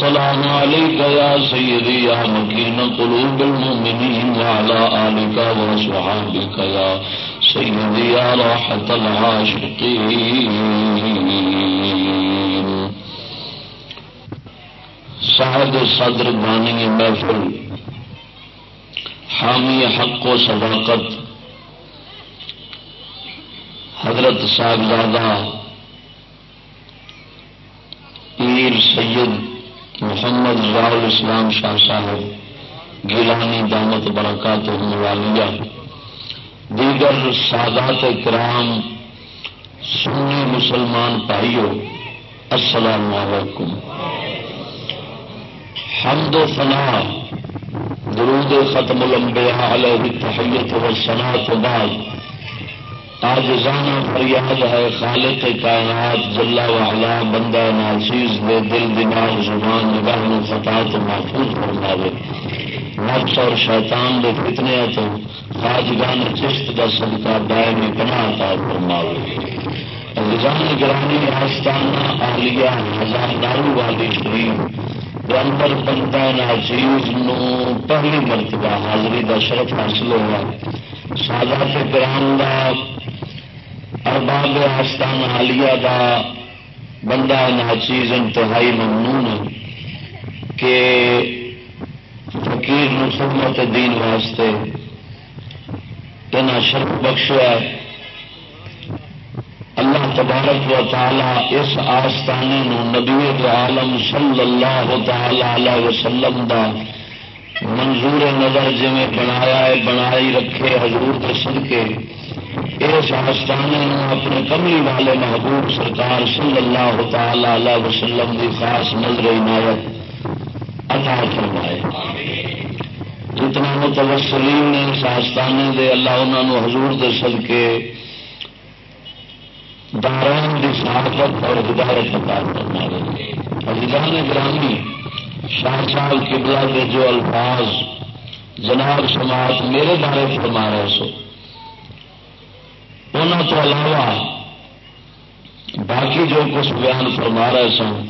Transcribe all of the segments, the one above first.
والسلام عليك يا سيدي، يا مكين قلوب المؤمنين وعلى آلك وصحابك يا سيدي يا راحة العاشقين. صاحب صدر بانی محفل، حامی حق و صداقت. حضرت صاحبزادہ پیر سید محمد راؤل اسلام شاہ صاحب، گیلانی دامت برکات والیہ دیگر سادات کرام، سنی مسلمان بھائیوں السلام علیکم۔ حمد و ثنا، درود ختم الانبیاء علیہ تحیت و سنا تو بعد آج زانا فریاد ہے، خالق کائنات جلا وعلا بندہ ناچیز دے دل، دماغ، زبان، نگاہ خطا تو محفوظ فرماوے۔ نفس اور شیطان دے فتنے تو خاجگان چشت کا صدقہ دائمی پناہ عطا فرماوے۔ رضان گرانی آستانہ آلیہ ہزار دارو والی شریف اندر بندہ ناچیز نو پہلی مرتبہ حاضری کا شرف حاصل ہوا۔ سادہ سے گرام کا ارباب آستان عالیہ کا بندہ ناچیز انتہائی ممنون کہ فقیر نو خدمت دین واسطے یہاں شرف بخشیا اللہ تبارک و تعالی اس آستانے نو نبی عالم صلی اللہ تعالی علیہ وسلم دا منظور نظر جی بنایا ہے، بنائی رکھے، حضور کے صدقے۔ اس آستانے اپنے کملی والے محبوب سرکار صلی اللہ تعالی علیہ وسلم کی خاص نظر عنایت عطا فرمائے۔ جتنا متوسلین نے اس آستانے دے، اللہ انہوں نے حضور دے صدقے، داران کی سعادت اور ہدایت عطا فرما عزیزان گرامی، شاہ صاحب قبلہ کے جو الفاظ جناب سماعت میرے بارے فرما رہے سو۔ ان تو علاوہ باقی جو کچھ بیان فرما رہے سن،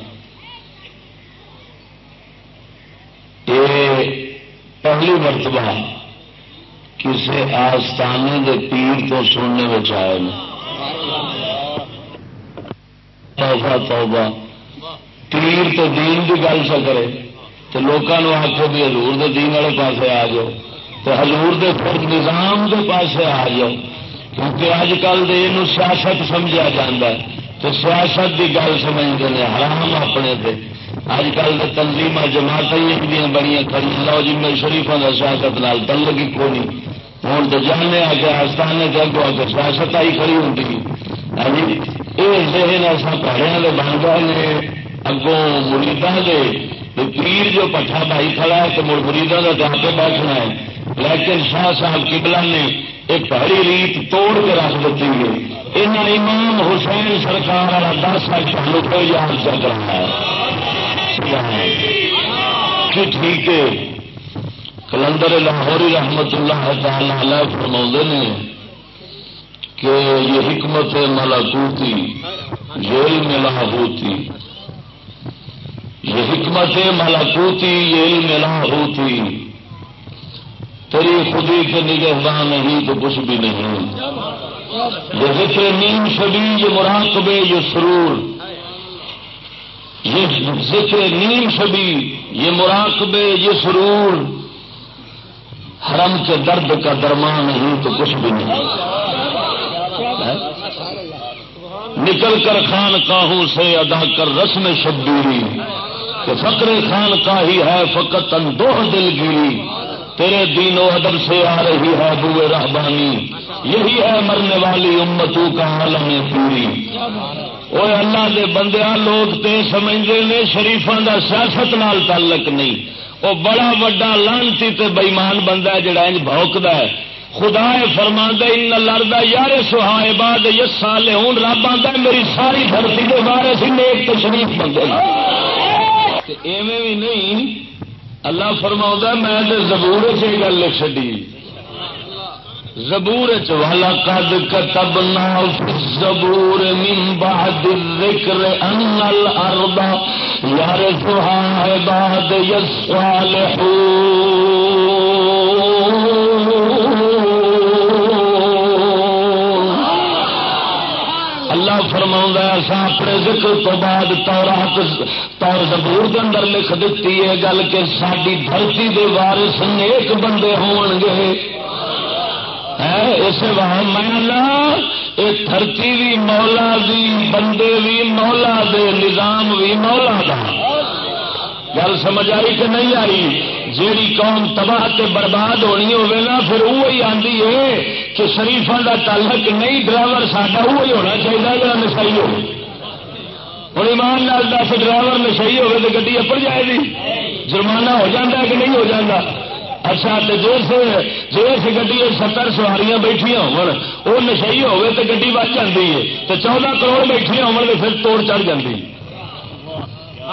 یہ پہلی مرتبہ کسی آستانے کے پیر تو سننے میں آئے توبہ توبہ۔ پیر تو دین کی گل سا کرے تو لوگوں آخو بھی ہزور دین والے پاسے آ جاؤ تو ہزور دے خود نظام دے پاسے آ جاؤ۔ کیونکہ اج کل یہ سیاست سمجھا جا تو سیاست کی گل سمجھتے ہیں حرام اپنے سے اج کل کے تنظیم جماعت بڑی کھڑی لو جی میں شریفوں کا سیاست نال تعلق ہی کو نہیں۔ ہوں تو جانے آ کے آستانے جگہ آ کے سیاست آئی کھڑی ہوں ہاں جی یہ ذہن ایسا پہاڑوں کے بن گئے ہیں اگوں مریدا دے پیر جو پٹھا بھائی کھڑا ہے تو مڑ مریدا کا جہاں پہ بیٹھنا ہے۔ لیکن شاہ صاحب کبلا نے ایک پہڑی ریت توڑ کے رکھ دیتی ہے۔ یہاں امام حسین سرکار والا دس سال چالو کو یاد چل رہا ہے۔ کہ ٹھیک ہے۔ کلندر لاہوری رحمت اللہ تعالی فرما نے کہ یہ حکمت ملاکوتی جیل میں لاہوتی۔ یہ حکمت ملاکوتی یہ علم لاہوتی۔ تیری خودی کے نگہبان نہیں تو کچھ بھی نہیں۔ یہ ذکر نیم شبی، یہ مراقبے، یہ سرور۔ یہ ذکر نیم شبی، یہ مراقبے، یہ سرور۔ حرم کے درد کا درمان نہیں تو کچھ بھی نہیں۔ نکل کر خان کاہوں سے ادا کر رسم شبیری، کہ فقر خان کا ہی ہے فقط اندوہ دل گیری۔ تیرے دین و ادب سے آ رہی ہے بوئے رہبانی۔ یہی ہے مرنے والی امتوں کا عالم پوری۔ وہ اللہ دے بندیا لوگ تے سمجھتے نے شریفوں کا سیاست نال تعلق نہیں۔ وہ بڑا وڈا لانتی تے بےمان بندہ ہے، جڑا انج بھوکتا ہے۔ خدا فرما ان لڑتا یار سہائے باد یس سال ہوں رب آتا میری ساری دھرتی کے بارے سے نیک تو شریف بندے ایویں بھی نہیں اللہ فرما میں زبور سے گل لکھ چڈی۔ زبور چلا کد کتب زبور من بعد ذکر ان الارض یار سہا باد فرما ایسا اپنے ذکر تو بعد تورات، تور زبور کے اندر لکھ دیتی ہے، گل کہ ساری دھرتی دے وارث نیک بندے ہون گے۔ اس میں یہ دھرتی بھی مولا دی بندے بھی مولا دے، نظام بھی مولا دا۔ گل سمجھ آئی کہ نہیں آئی؟ جیڑی قوم تباہ تے برباد ہونی ہوے نا، پھر وہی آدھی ہے کہ شریفا کا تعلق نہیں، ڈرائیور ساڈا وہی ہونا چاہیے جا نشائی ہو؟ ہوں ایمان لال دس، ڈرائیور نشائی ہوگی تو گی اپڑ جائے گی۔ جرمانہ ہو جاتا کہ نہیں ہو جاتا اچھا تو جس جس گی ستر سواریاں بیٹھیا ہو نشائی ہوگی تو گی بچ جاتی ہے تو چودہ کروڑ بیٹھیا ہو پھر توڑ چڑھ جاتی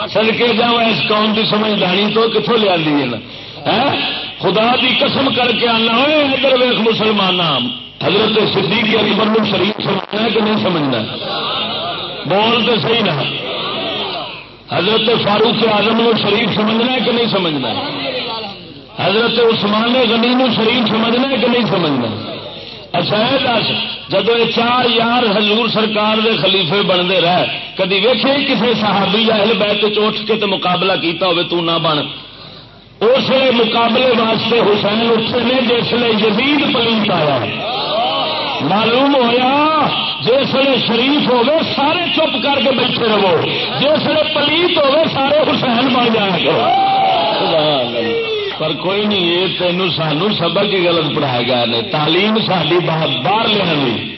سڑکے جا اس قوم کی سمجھداری تو کتوں لیا ہاں؟ خدا دی قسم کر کے آنا ادھر ویخ مسلمان حضرت صدیق علی بلو شریف سمجھنا ہے کہ نہیں سمجھنا؟ بول تو صحیح نہ حضرت فاروق اعظم نو شریف سمجھنا ہے کہ نہیں سمجھنا؟ حضرت عثمان غنی نو شریف سمجھنا ہے کہ نہیں سمجھنا؟ اچھا دس، جدو یہ چار یار حضور سرکار دے خلیفے بنتے رہ کدی ویخے کسی صحابی یا اہل بیت اٹھ کے تو مقابلہ کیتا ہوئے تو نہ بن۔ اس مقابلے واسطے حسین اٹھے نے، جس یزید پلیت آیا۔ معلوم ہوا جس نے شریف ہوگے سارے چپ کر کے بیٹھے رہو۔ جس نے پلیت ہوگے سارے حسین بن جائیں گے۔ پر کوئی نہیں، یہ تینوں سانو سبق ہی غلط پڑھایا گیا نے۔ تعلیم ساری باہر لیا جی۔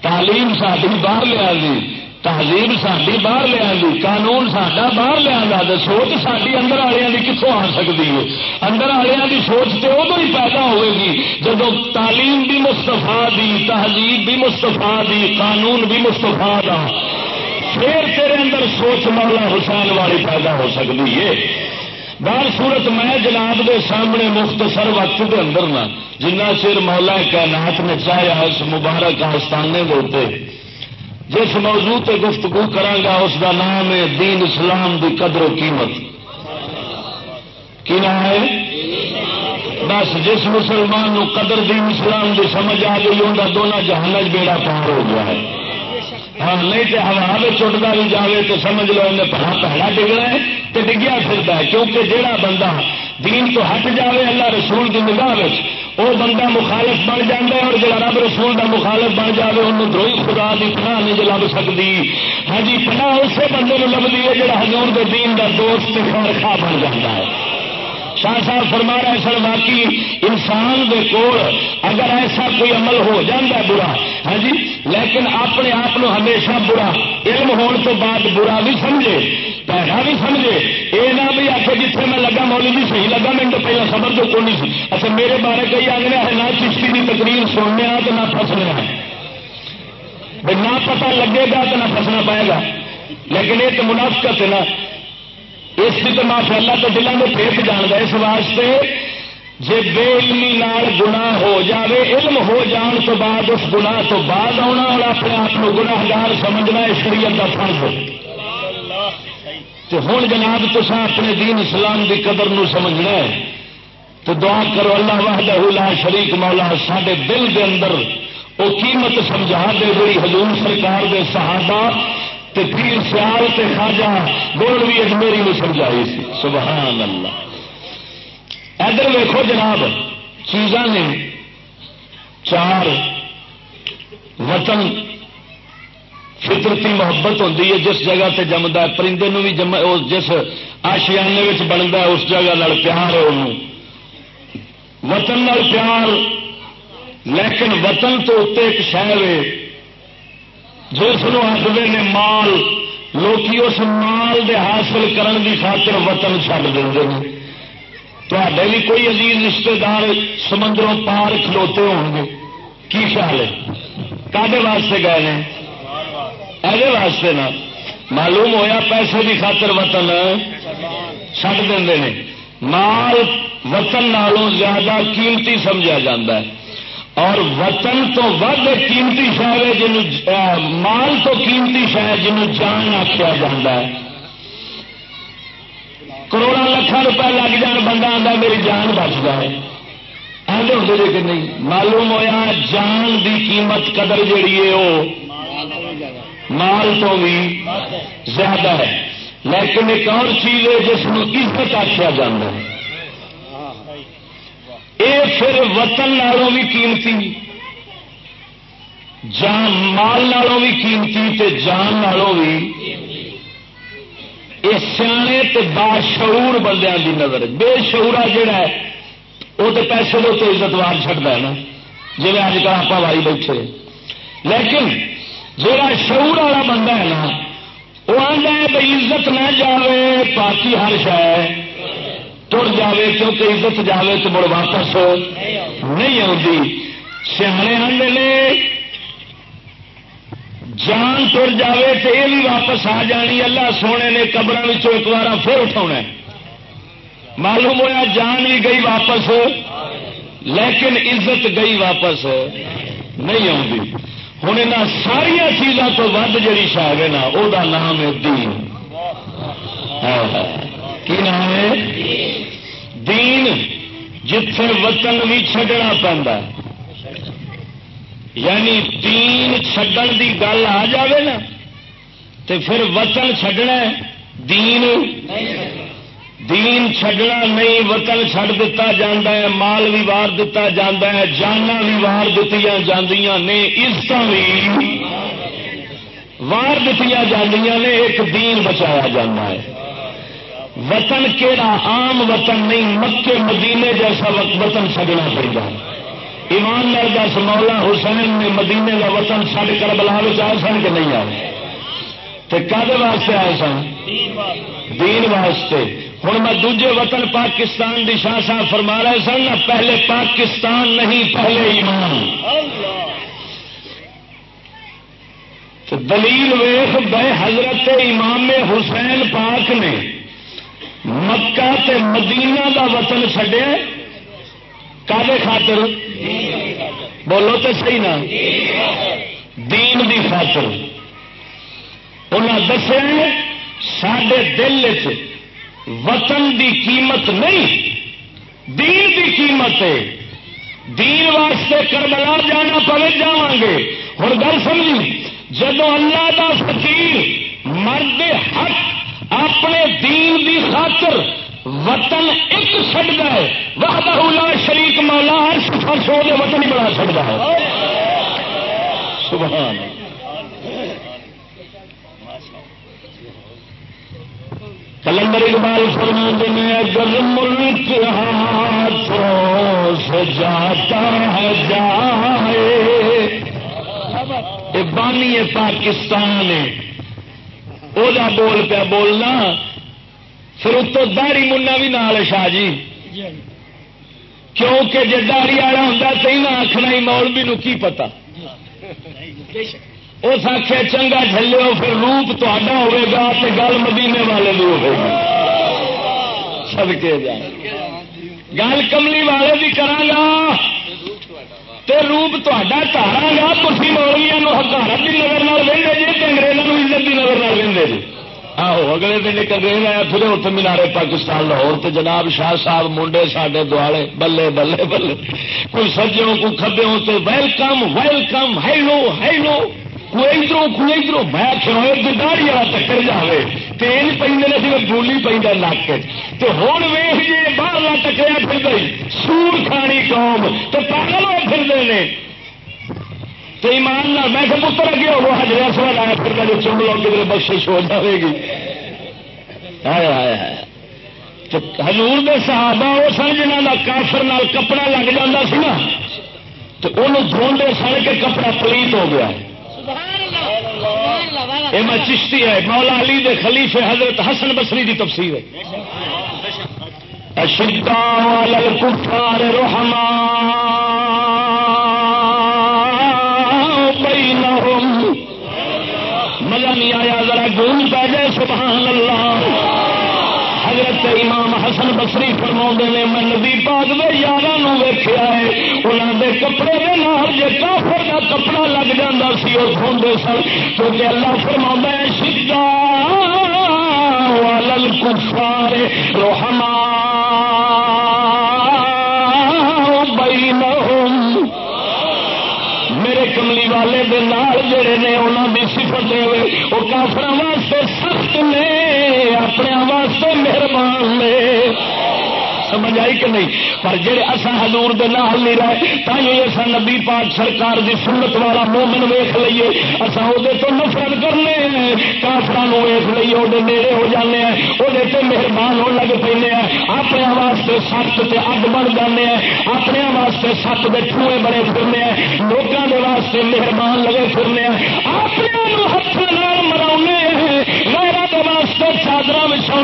تعلیم ساری باہر لیا جی۔ تہذیب ساری باہر لیا جی۔ قانون ساڈا باہر لیا سوچ ساری اندر والوں کی کتوں آ سکتی ہے۔ اندر والوں کی سوچ تو ادو ہی پیدا ہوئے گی۔ جب تعلیم بھی مستفا دی، تہذیب بھی مستفا دی، قانون بھی مستفا دا، پھر تیرے اندر سوچ مولا حسین والی پیدا ہو سکتی ہے۔ بار صورت میں جناب دے سامنے مختصر وقت کے اندر نا، جنہ چر مولا کائنات نے چاہیا اس مبارک آستانے کے جس موضوع تے گفتگو کرانگا اس دا نام ہے دین اسلام دی قدر و قیمت۔ کی نام ہے؟ بس جس مسلمان نو قدر دین اسلام دی سمجھ آ گئی ان کا دونوں جہانج بیڑا پار ہو گیا ہے۔ ہاں نہیں تو ہوا چٹتا بھی جائے تو سمجھ لو انہیں پڑا پہلا ڈگنا ہے تو ڈگیا پھرتا ہے، کیونکہ جہاں بندہ دین تو ہٹ جائے اللہ رسول کی نگاہ وہ بندہ مخالف بن جا ہے اور جا رب رسول کا مخالف بن جائے انہوں دروئی خدا کی پناہ نہیں جو لب سکتی ہاں جی پناہ اسی بندے کو لبھی ہے جہاں ہزور کے دین کا دوست خیر خواہ بن جاتا ہے۔ شاہ صاحب فرما رہے سر باقی انسان دے کول اگر ایسا کوئی عمل ہو جاتا ہے برا ہاں جی؟ لیکن اپنے آپ ہمیشہ برا، علم ہونے تو بعد برا بھی سمجھے پیسہ بھی سمجھے۔ یہ نہ بھی آ جیسے میں لگا مولی بھی جی صحیح لگا، میں تو پہلے خبر تو کون سی اچھا میرے بارے کئی آگے ہے نہ چشتی کی تقریر سننے تو نہ پھسنے نہ پتا لگے گا تو نہ پھسنا پائے گا۔ لیکن یہ تو منافقت ہے نا اس کی تو ماشاء اللہ تو دلوں میں پھیک جانا اس واسطے۔ جی بے علمی نال گنا ہو جاوے، علم ہو جان تو بعد اس گناہ تو بعد آنا اور اپنے آپ کو گناہگار سمجھنا ہے شریعت کا فرض ہو تو ہوں جناب تصا اپنے دین اسلام کی قدر نو سمجھنا ہے۔ تو دعا کرو، اللہ وحدہ لا شریک مولا سڈے دل کے اندر وہ قیمت سمجھا دے جی حضور سرکار دے صحابہ تے پیر سیال تے خاجا گول بھی اجمیری نے سمجھائی سی۔ سبحان اللہ۔ ادھر ویکو جناب، چیزاں نے چار وطن فطرتی محبت ہوتی ہے، جس جگہ سے جمتا ہے۔ پرندے بھی جم جس آشیانے بنتا ہے، اس جگہ پیار ہے انہوں۔ وطن پیار، لیکن وطن تو اتنے ایک شہر ہے۔ جس آخر نے مال، لوکی اس مال دے حاصل کرن دی خاطر وطن چڈ دیں تے بھی کوئی عزیز رشتے دار سمندروں پار کھلوتے ہوں گے۔ کی خیال ہے؟ کدے واسطے گئے ہیں ایسے واسطے نا۔ معلوم ہویا پیسے کی خاطر وطن چڈ دیں مال وطن نالوں زیادہ قیمتی سمجھا جاتا ہے۔ اور وطن تو ود قیمتی شہر ہے جن مال تو قیمتی شہر جنوں جان آخیا جا کروڑا لکھان روپئے لگ جان، بندہ آتا میری جان بچ جائے۔ آدھے ہوتے جی کہ نہیں؟ معلوم ہویا جان دی قیمت قدر جیڑی ہے وہ مال تو بھی زیادہ ہے۔ لیکن ایک اور چیز ہے جس کو عزت آخیا جا ہے۔ یہ پھر وطن نالوں بھی قیمتی، جان مال نالوں بھی قیمتی تے جان نالوں بھی یہ سیانے تے باشعور بندیاں دی نظر، بے شعورا جڑا ہے وہ تو پیسے دو تو عزت وار چڑھتا ہے نا۔ جی اج کل آپ وائی بیٹھے۔ لیکن جڑا شعور والا بندہ ہے نا وہ آدھا ہے بھائی عزت نہ جائے پاکی ہر شہ تر جائے کیونکہ عزت جائے تو مڑ واپس نہیں آتی سیانے آدھے نے۔ جان تر جائے تو یہ بھی واپس آ جانی۔ اللہ سونے نے قبر ایک بار پھر اٹھا معلوم ہوا جان بھی گئی واپس لیکن عزت گئی واپس نہیں آتی ہوں یہاں ساریا چیزوں تو ود جی شاید ہے نا وہ نام ہے دین۔ ہاں، ہاں۔ کی نام ہے? دین. جتھے وطن بھی چڈنا پہنتا یعنی دین چڈن دی گل آ جائے نا تو پھر وطن چڈنا دین. دین چڈنا نہیں، وطن چڈ دتا جا ہے، مال بھی وار دتا جا ہے جانا بھی وار دیتی جاندیاں نے عزت بھی وار دیتی جاندیاں نے، ایک دین بچایا جانا ہے۔ وطن کہڑا عام وطن نہیں، مکے مدینے جیسا وطن سجنا پڑ گا ایمان لال دس، مولا حسین نے مدینے کا وطن سڈ کر بلا آئے سن کہ نہیں آئے؟ تو واسطے آئے سن؟ دین واسطے۔ ہوں میں دوجے وطن پاکستان دی شاہ صاحب فرما رہے سن پہلے پاکستان نہیں، پہلے ایمان۔ دلیل ویخ بے حضرت امام حسین پاک نے مکہ تے مدینہ دا وطن چڈیا کالے خاطر؟ بولو تو صحیح نا؟ دین دی خاطر۔ انہیں دسیا سڈے دل وطن دی قیمت نہیں، دین دی قیمت ہے۔ دین واسطے کربلا جانا پڑے جا گے ہوں گل سمجھی جب اللہ دا فقیر مرد حق اپنے دین دی خاطر وطن ایک چڑھتا ہے۔ وہ شریک مولا ہر سو دے وطن ہی بنا چڑھتا ہے۔ سبحان کلندر اقبال فرما میں اگر ملک ہاتھوں سے جاتا ہے جائے۔ بانی پاکستان وہ بول پیا بولنا پھر اتو داڑی منا بھی نال شاہ جی کیونکہ جی داڑی والا ہوں تو نہ آخنا ہی مولوی نو کی پتا اس آخیا چنگا چلو پھر روپ تا ہوا تو گل مدینے والے بھی ہوگی سب کے گل کملی والے بھی کرا تے روپ تا تارا گا تھی مولویا ہزار کی نظر لے جی انگریزوں عزت کی نظر لے جی آہو اگلے دن ایک انگریز آیا پھر اتنے مینارے پاکستان لاہور تے جناب شاہ صاحب منڈے ساڈے دوالے بلے بلے بلے کوئی سجوں کو کبھی تو ویلکم ویلکم ہیلو ہیلو کوئی ادھر کوئی ادھر میں آخر داڑی والا چکر جائے تیل پہ سی گولی پہ نک تو ہوں ویخ جی باہر ٹکریا پھر گئی، سور کھانی قوم۔ تو پاگل ہوئے پھرتے ہیں تو ایمان نہ میں کہ پتر اگے ہو ہزار سوا لایا پھر میں چنگ لو کدھر بخش ہو جائے گی۔ تو ہزور دے صحابہ وہ سن جنہ کا کافر نال کپڑا لگ جاتا سا تو انہوں دھوندے سڑ کے کپڑا پلیت ہو گیا۔ ہے یہ میں چشتی ہے مولا علی دے خلیفے حضرت حسن بسری دی تفسیر ہے۔ رحما مزہ نہیں آیا ذرا گون پہ جائے سبحان اللہ۔ حضرت امام حسن بسری فرما نے، میں نبی پاک دے یار ویخیا ہے انہوں دے کپڑے کے نام جی کافر کا کپڑا لگ جا سی وہ سوندے سن۔ کیونکہ اللہ فرما ہے سیدا والل کفار روحمان میرے کملی والے دے نال جڑے نے انہوں کی سفر دے وہ کافر واسطے سخت نے، اپنے واسطے مہربان نے۔ سمجھ آئی کہ نہیں؟ پر جی اصا ہزور نال نہیں رہے تھی اصا نبی پاک سرکار دی سنت والا مومن ویخ لیے اصا وہ تو نفرت کرنے کافر ویخ لیے وہ نیڑے ہو جانے ہیں وہ مہربان ہو لگ پہ اپنے واسطے سخت سے اگ بن جانے ہیں، اپنے واسطے سخت کے ٹوئے بڑے پھرنے ہیں۔ لوگوں کے واسطے مہربان لگے پھرنے ہیں۔ اپنے ہاتھ مرا غیرہ واسطے چادر بچھا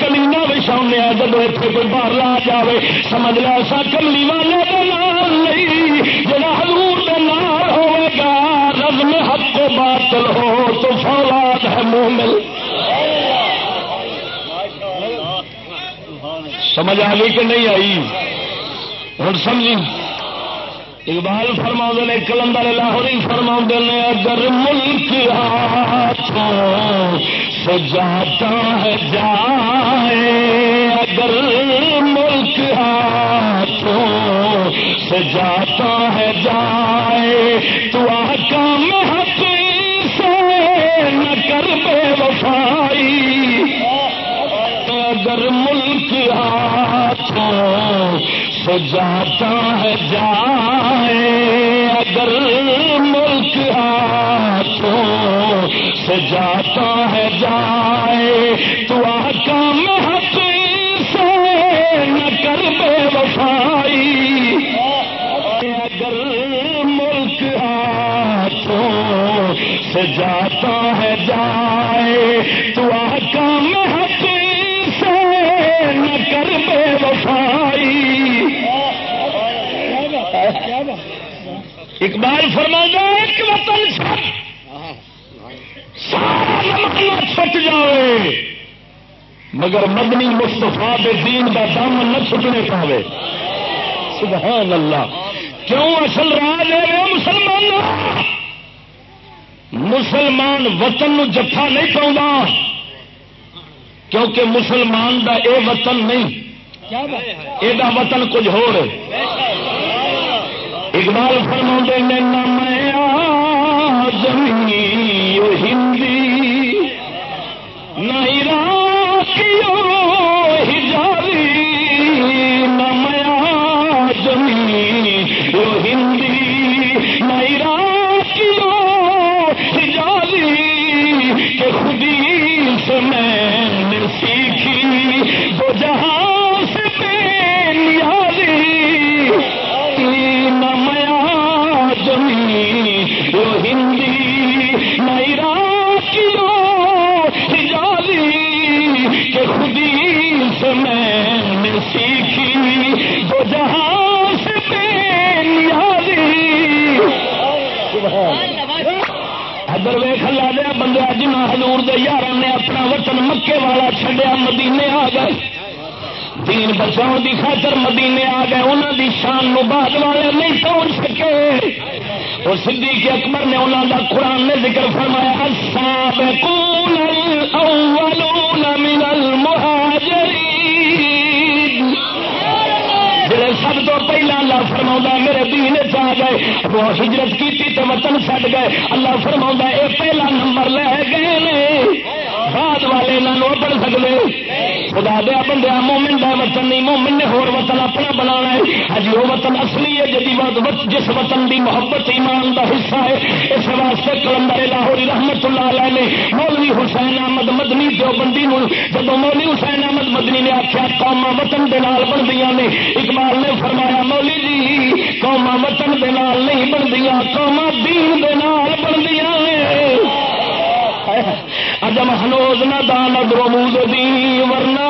کمینا بچھا جب اتنے کوئی باہر لا جائے سمجھ لیا سا کملی والے نام نہیں جا ہزور نام ہوگا رب میں حق باطل ہو تو فولاد ہے مومل سمجھ آ گئی کہ نہیں آئی؟ ہوں سمجھی؟ اقبال فرما نے، کلندر لاہوری فرما نے، اگر ملک ہاتھوں سے جاتا ہے، جائے۔ اگر ملک ہاتھوں سے جاتا ہے، جائے۔ تو آکام حق سے نہ کر بے وفائی۔ اگر ملک ہاتھوں جاتا ہے جائے، اگر ملک ہاتھوں سے جاتا ہے جائے، تو آکام حق سے نہ کر بے وفائی۔ اگر ملک ہاتھوں سے جاتا ہے جائے، تو آکام حق سے نہ کر بے وفائی۔ اقبال فرما ایک وطن سارا چھٹ جائے مگر مدنی مستفا دے دین کا دم نہ چھٹنے پاوے۔ سبحان اللہ۔ کیوں اصل راج ہے مسلمان مسلمان وطن نو جفا نہیں پاؤں کیونکہ مسلمان دا اے وطن نہیں۔ یہ وطن کچھ ہو رہے اقبال فرما نے نمیا زمین ہندی نہ ہجاری نمیا زمین ہندی. حضور دے یار نے اپنا وطن مکے والا چھڈیا، مدینے آ گئے۔ دین بچاؤ دی خاطر مدینے آ گئے انہوں دی شان نو بعد والے نہیں توڑ سکے۔ اور صدیق اکبر نے انہوں دا قرآن نے ذکر فرمایا، السابقون الاولون من جڑے سب تو پہلا اللہ فرماؤں میرے دین چاہ گئے۔ وہ ہجرت کی وطن چڈ گئے۔ اللہ فرما یہ پہلا نمبر لے گئے بعد والے یہاں پڑھ سکتے خدا دیا بندہ مومن کا وطن نہیں، مومن نے ہور وطن اپنا بنا ہے۔ ہجی وہ وطن اصلی ہے جی جس وطن کی محبت ایمان کا حصہ ہے، اس واسطے کلندر لاہوری رحمت اللہ علیہ نے مولوی حسین احمد مدنی جو بندی جب مولوی حسین احمد مدنی نے آخیا قوما وطن کے نال بنتی نے، اقبال نے فرمایا قوما وطن کے نال نہیں بنتی قوما دین کے نال بنتی اجم ہنوز نہ دان درمود دی ورنہ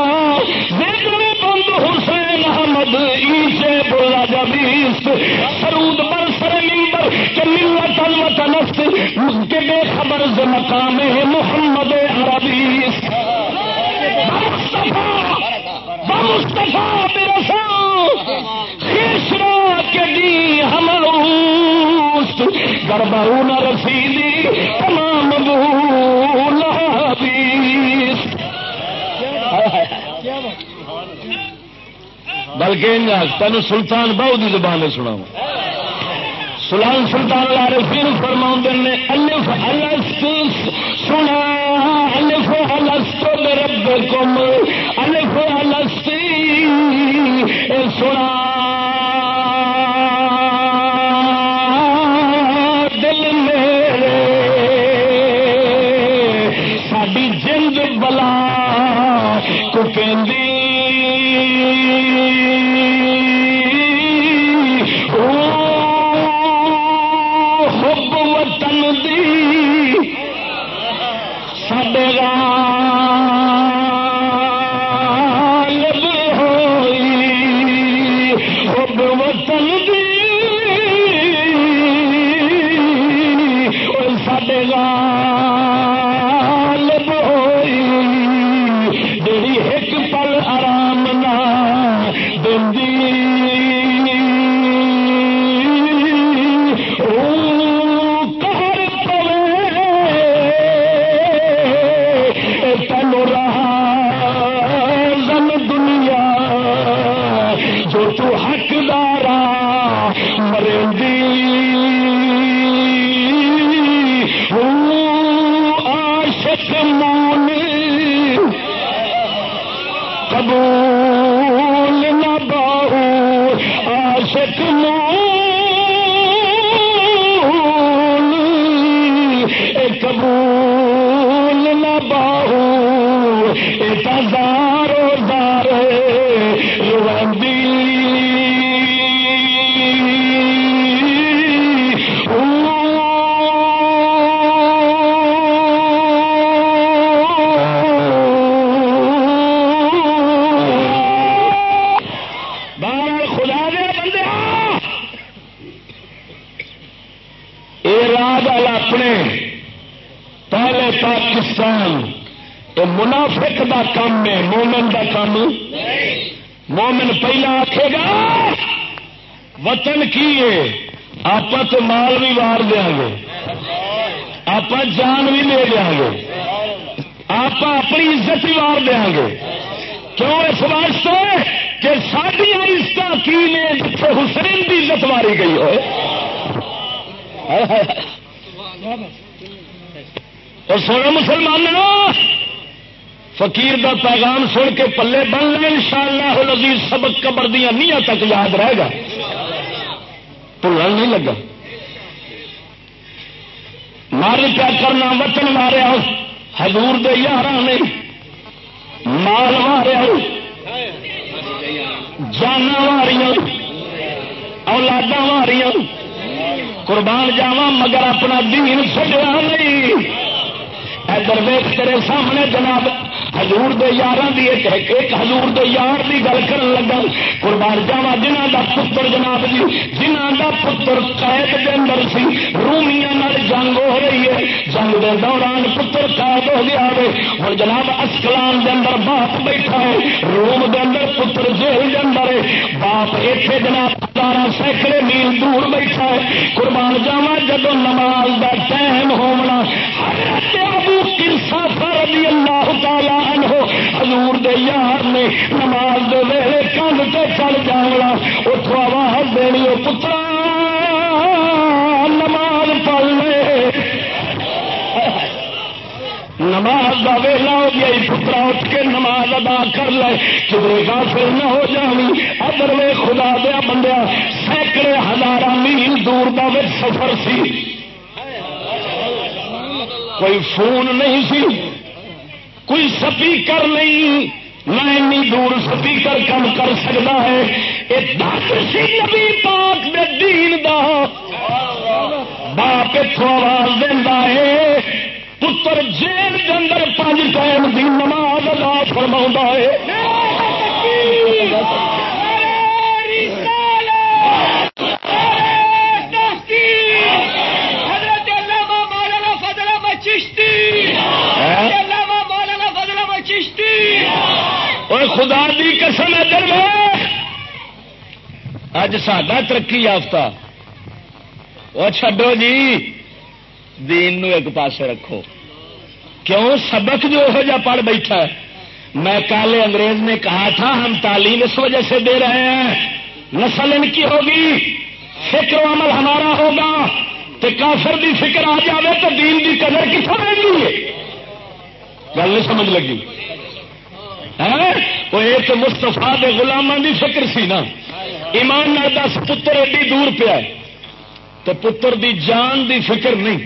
بند حسین احمد ایسے بولا جبیس سرود پر سر ممبر کہ ملت الوطنست کے بے خبر ز مقام محمد عربیس مصطفیٰ خیشرا کے دی ہم گربہو نہ رسیدی، تمام بھول بلکہ تین سلطان بہو کی زبان سنا سلان سلطان لارے پھر فرما نے، الف الست سنا الف الست رب کم الف الستی، سنا کو کام ہے مومن دا کام مومن پہلا آخے گا، وطن کی ہے؟ آپ تو مال بھی وار دیا گے۔ آپ جان بھی لے دیا گے۔ آپ اپنی عزت بھی وار دیا گے۔ کیوں اس واسطے کہ ساری عزت کی نے جتنے حسین کی عزت ماری گئی ہوئے؟ اور سونا مسلمان فقیر دا پیغام سن کے پلے بن لے ان شاء اللہ لذیذ سبق قبر دیا نیا تک یاد رہے گا۔ بھولن نہیں لگا۔ مار پیا کرنا، وطن ماریا۔ حضور دے یار نے مال ماریا۔ جانا ماریاں اولادا ماریاں۔ قربان جاوا مگر اپنا دین سجا نہیں۔ ادھر ویخ تیرے سامنے جناب ہزور یار ایک ہزور یار کی گل کر لگا۔ قربان جاوا جنہ دا پتر جناب جی جنہ دا پتر قید کے اندر سی۔ رومیا جنگ ہو رہی ہے۔ جنگ کے دوران پتر قید ہو گیا ہے ہوں جناب اسکلان کے اندر باپ بیٹھا ہے۔ روم کے اندر پتر جیل کے اندر ہے۔ باپ اتنے جناب بارہ سینکڑے میل دور بیٹھا ہے۔ قربان جاوا جب نماز کا ٹائم ہونا ابو کرسا رضی اللہ تعالی عنہ حضور دے یار نے نماز دے ویلے کند تے چل جانا اتو آواز دینی پترا، نماز پڑھ لے۔ نماز کا ویلا ہو گیا پترا اٹھ کے نماز ادا کر لے۔ کدھر غافل نہ ہو جانی ادھر وے خدا دیا بندیا سینکڑے ہزار میل دور کا سفر سی۔ کوئی فون نہیں سی، کوئی سپیکر نہیں، نہ اینی دور سپیکر کم کر سکتا ہے۔ یہ دس سی نبی پاک دے دین دا۔ باپ اتو آواز دینا ہے۔ پتر جیل کے اندر پانچ ٹائم کی نماز ادا فرما ہے۔ خدا دی قسم ادھر اج ساڈا ترقی یافتہ۔ وہ چڈو جی دین نو ایک پاسے رکھو۔ کیوں؟ سبق جو ہو جا پڑھ بیٹھا ہے۔ میں کالے انگریز نے کہا تھا، ہم تعلیم اس وجہ سے دے رہے ہیں۔ نسل ان کی ہوگی، فکر و عمل ہمارا ہوگا۔ تو کافر دی فکر آ جائے تو دین دی قدر کتوں رہ گی گل نہیں سمجھ لگی۔ ہاں؟ وہ ایک مستفا دے گلاموں کی فکر سی نا۔ ایمان نال دس، پتر ایڈی دور پیا تو پتر دی جان دی فکر نہیں۔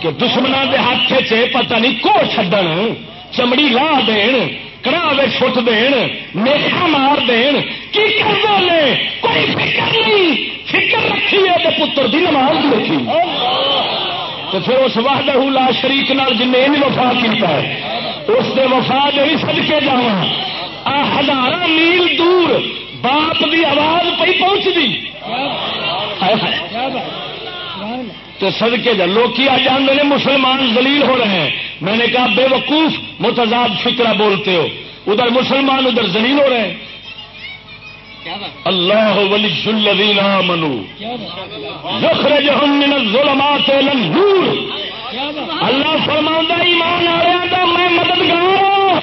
کہ دشمنوں کے ہاتھ سے پتہ نہیں کو چڈن چمڑی لا دین کڑا فٹ دین، میٹھا مار دین۔ کی کر لے کوئی فکر نہیں۔ فکر رکھی ہے تو پتر دی نماز بھی رکھی۔ تو پھر اس وحدہ لا شریک نال جن وفا کیا ہے۔ اس دے وفا نہیں سد کے جا ہزار میل دور باپ دی آواز پہ پہنچ دی تو سد کے جا لوگ آ جانے نے مسلمان زلیل ہو رہے ہیں۔ میں نے کہا، بے وقوف متضاد فکرہ بولتے ہو۔ ادھر مسلمان ادھر زلیل ہو رہے ہیں۔ اللہ ولی الذین آمنوا۔ یخرجهم من الظلمات الى النور۔ اللہ فرما ایمان آ میں مددگار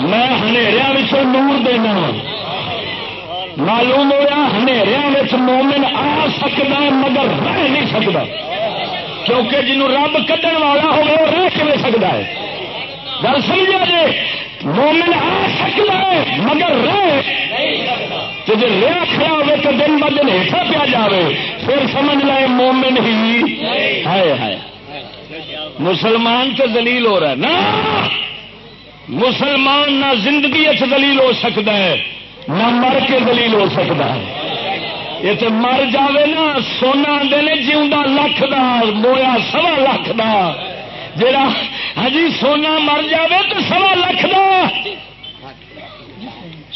میں نور دینا۔ معلوم ہوا مومن آ سکتا مگر رہ نہیں سکتا کیونکہ جنہوں رب کٹن والا ہو وہ رہ کے سکتا ہے؟ گل سمجھا جی؟ مومن آ سکتا ہے، مگر رہ جی رہا کھڑا ہوگا تو دن ب دن ہیٹا پیا جائے پھر سمجھ لائے مومن ہی۔ ہے ہے مسلمان تو دلیل ہو رہا ہے۔ نا مسلمان نہ زندگی دلیل ہو سکتا ہے، نہ مر کے دلیل ہو سکتا ہے۔ یہ تو مر جاوے نا، سونا آدھے جیوا لکھ دا، مویا سوا لکھ دا۔ جا ہجی ہاں سونا مر جاوے تو سوا لکھ دا۔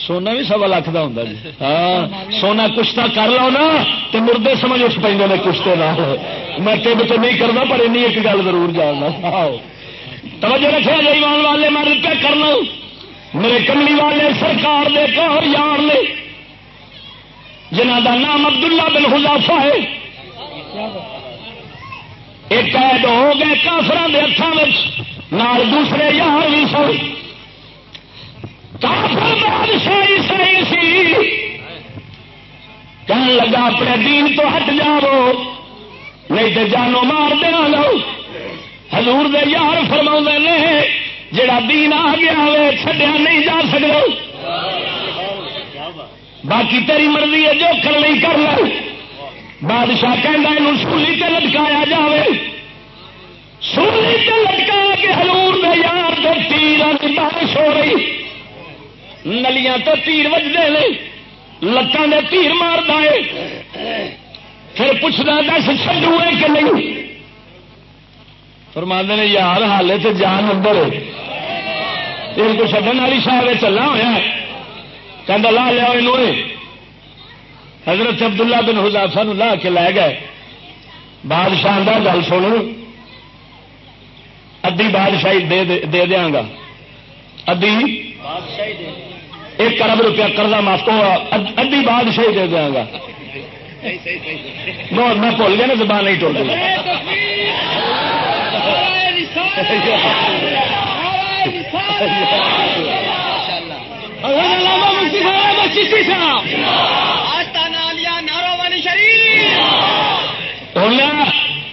سونا بھی سوا لکھ کا ہوں جی۔ ہاں سونا کشتا کر لو نا تو مردے سمجھ اٹھ پہ کشتے نہ میں ٹب تو نہیں کرنا، پر ایک گل ضرور جاننا۔ توجہ رکھے جی ایمان والے، میں کیا کرنا؟ میرے کملی والے سرکار دے کار یار نے جنہ دا نام عبداللہ بن حلافا ہے، ایک قید ہو گئے کافران کے ہاتھوں دوسرے یار بھی سو کافر بادشاہی صحیح سی۔ کہنے لگا، اپنے دین تو ہٹ جاؤ۔ نہیں تو جانو مار دیا لو۔ ہزور یار فرما نے، جڑا دین آ گیا چڈیا نہیں جا سکتا باقی تیری مرضی ہے، جو کر کر لو۔ بادشاہ کہنا یہ سولی تے لٹکایا جائے سولی تے لٹکا کے ہزور دے یار دے تیر بارش ہو رہی نلیاں تو تیر وجدے نہیں لتان دے تیر مار دے پھر پوچھنا دس چڈو ہے کہ نہیں؟ فرما نے یار حالے تو جان اندر یہ کو چڈن والی شاہ چلنا ہوا کہ لا لیا حضرت عبداللہ بن حضافہ لا کے لے گئے۔ بادشاہ کا گل سن ادی بادشاہی دے دیا گا۔ ادی؟ ایک ارب روپیہ کردہ معاف کو ادی بادشاہی دے دیا گا۔ میں بھول گیا نا زبان نہیں ٹوٹ گئی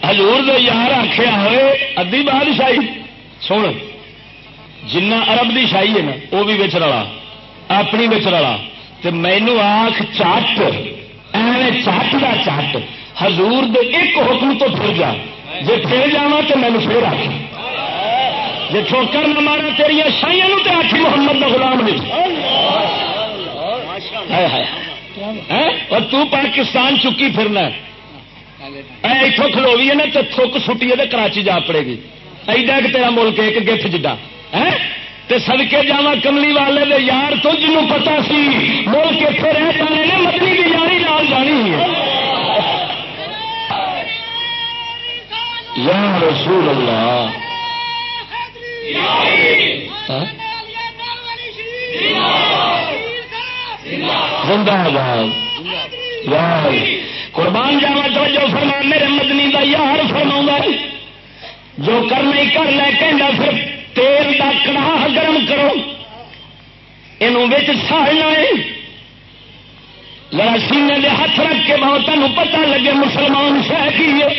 ہزور دے یار آخیا ہوئے، ادی بادشاہی، سن، جنہ ارب کی شاہی ہے نا، وہ بھی بچ رلا، اپنی بچ رلا تو مینو آخ چٹ ایویں چٹ کا چٹ ہزور دے ایک حکم تو پھر جا۔ جی پھر جا تو مینو پھر آخ جی ٹھوکر نہ مارا تیریا شاہیاں تو آخی محمد کا غلام نہیں اور تو پاکستان چکی پھرنا اتوں کھلوی ہے نا تو تھک سٹی ہے کراچی جا پڑے گی۔ ایڈا کہ تیرا ملک ایک گف جا سدکے جا کملی والے دے یار تو جنوں پتا سی ملک اتنے رہ جانے نے مدنی کی یاری لال جانی ہے۔ یا رسول اللہ۔ زندہ باد قربان جاوا تو جو فرما، میرے مدنی کا یار فرما جو کرنا ہی کر لے کہ پھر تیل کا کڑاہ گرم کرو۔ یہ ساڑنا ہے۔ ذرا سینے دے ہاتھ رکھ کے بہت تمہیں پتا لگے مسلمان شہ کی ہے۔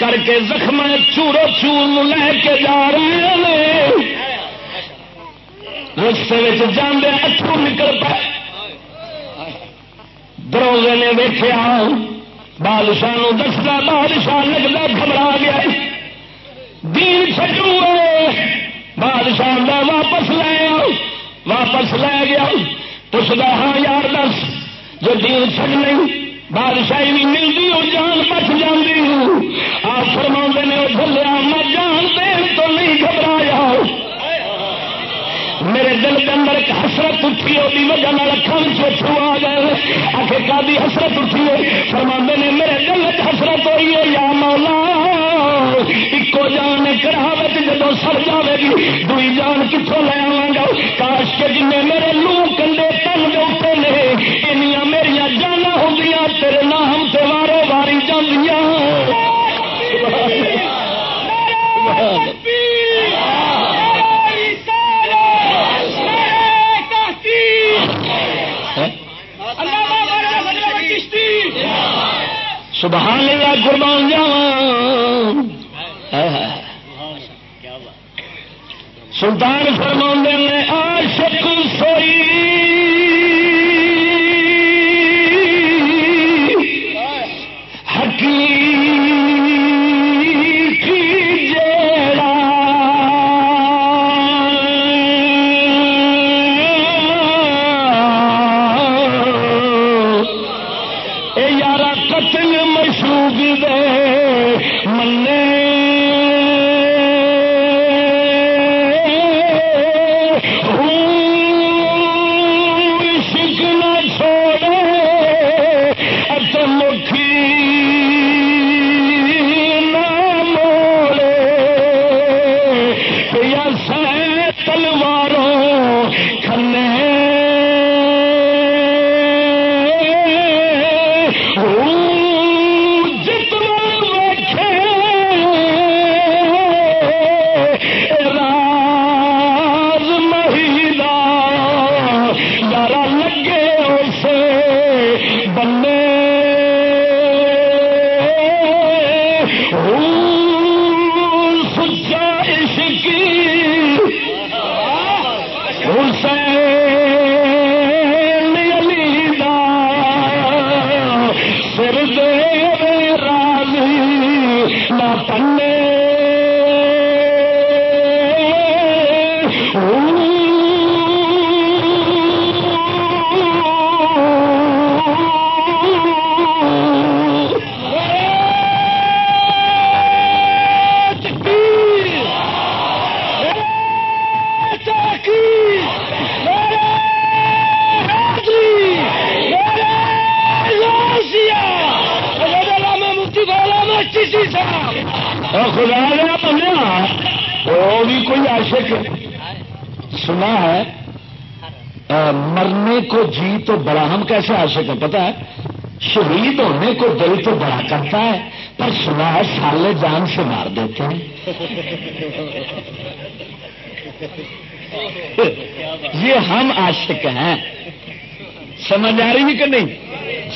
کر کے زخم چورو چور لے کے جا رہے ہیں رستے جانے اتو نکل پائے دروگے نے ویخیا بادشاہ دستا بادشاہ لگتا گھبرا گیا دین چڈو بادشاہ دا واپس لے آؤ واپس لے گیا پوچھتا ہاں یار دس جو دین چڑ نہیں بادشاہی بھی ملتی اور جان بچ جاتی آپ فرما نے وہ بھولیا میں جان دین تو نہیں گھبرایا. میرے دل کے اندر ایک حسرت اٹھی ہوتی وجہ اکھان چوچو آ گئے آخر کا حسرت اٹھی ہے؟ فرما نے، میرے دل چ حسرت ہوئی ہے، یا مولا ایکو جان کراوت جب سر جائے گی۔ دوئی جان کتوں لے آوا گا؟ کاش کے جن میرے لو کنڈے تن جو اٹھے نے انیا جانا ہوں تیرے نام سے وارو واری جانیا سبحان اللہ قربان جاوا سلطان فرما نے عاشق عاشق ہے پتا ہے، شہید ہونے کو دل تو بڑا کرتا ہے، پر سنا ہے سالے جان سے مار دیتے ہیں۔ یہ ہم عاشق ہیں۔ سمجھ آ رہی کہ نہیں؟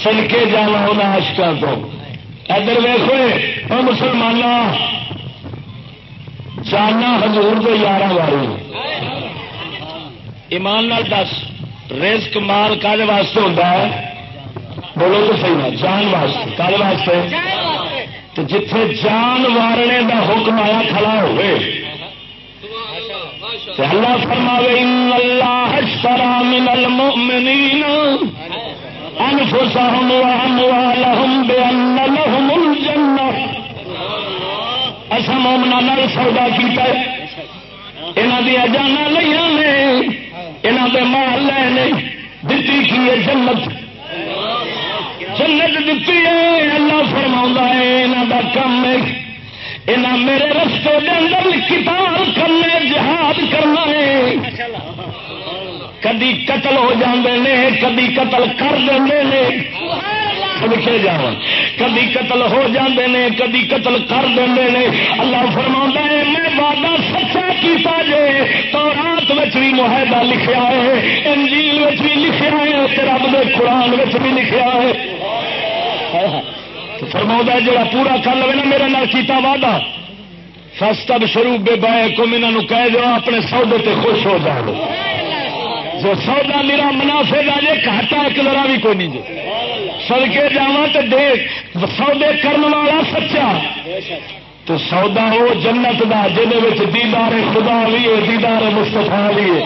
سن کے جانا ہونا عاشقوں تو ادھر ویسو اور مسلمان جانا حضور کو یارہ والی ایمان لال دس، رزق مال کال واسطے ہوتا ہے؟ بولو تو صحیح ہے جان واسطے کل واسطے۔ تو جتھے جان وارنے دا حکم آیا کھڑا ہوئے۔ اللہ فرماوے، ان اللہ اشترى من المؤمنین انفسهم واموالهم بان لهم الجنہ. اسا مومنا نال سودا کیتا ہے۔ انہاں دی جاناں لیاں نے یہاں کے مال لے نے، دتی کی جنت۔ جنت دیتی ہے، اللہ فرما ہے یہاں کا کم ہے۔ یہاں میرے رستے کے اندر کتاب کرنے، جہاد کرنا ہے۔ کدی قتل ہو جاندے نے، کدی قتل کر دیں لکھے جا کدی قتل ہو جاندے نے، کدی قتل کر دیں اللہ فرما ہے، میں وعدہ سچا کیتا جے۔ تو رات بھی معاہدہ لکھا ہے، انجیل بھی لکھا ہے رب نے قرآن بھی لکھا ہے۔ فرما جا پورا کر لو نا میرے نال کیتا وعدہ فستب شروع بے بائے کو انہوں کہہ دو اپنے سودے تے خوش ہو جاؤ۔ جو سودا میرا منافع کا جی گھاٹا ایک ذرا بھی کوئی نہیں جی سڑکے جا تو دیکھ سودے کرنے والا سچا۔ تو سودا وہ جنت دا جہد دیدار خدا بھی ہے دیدار مستفا بھی ہے۔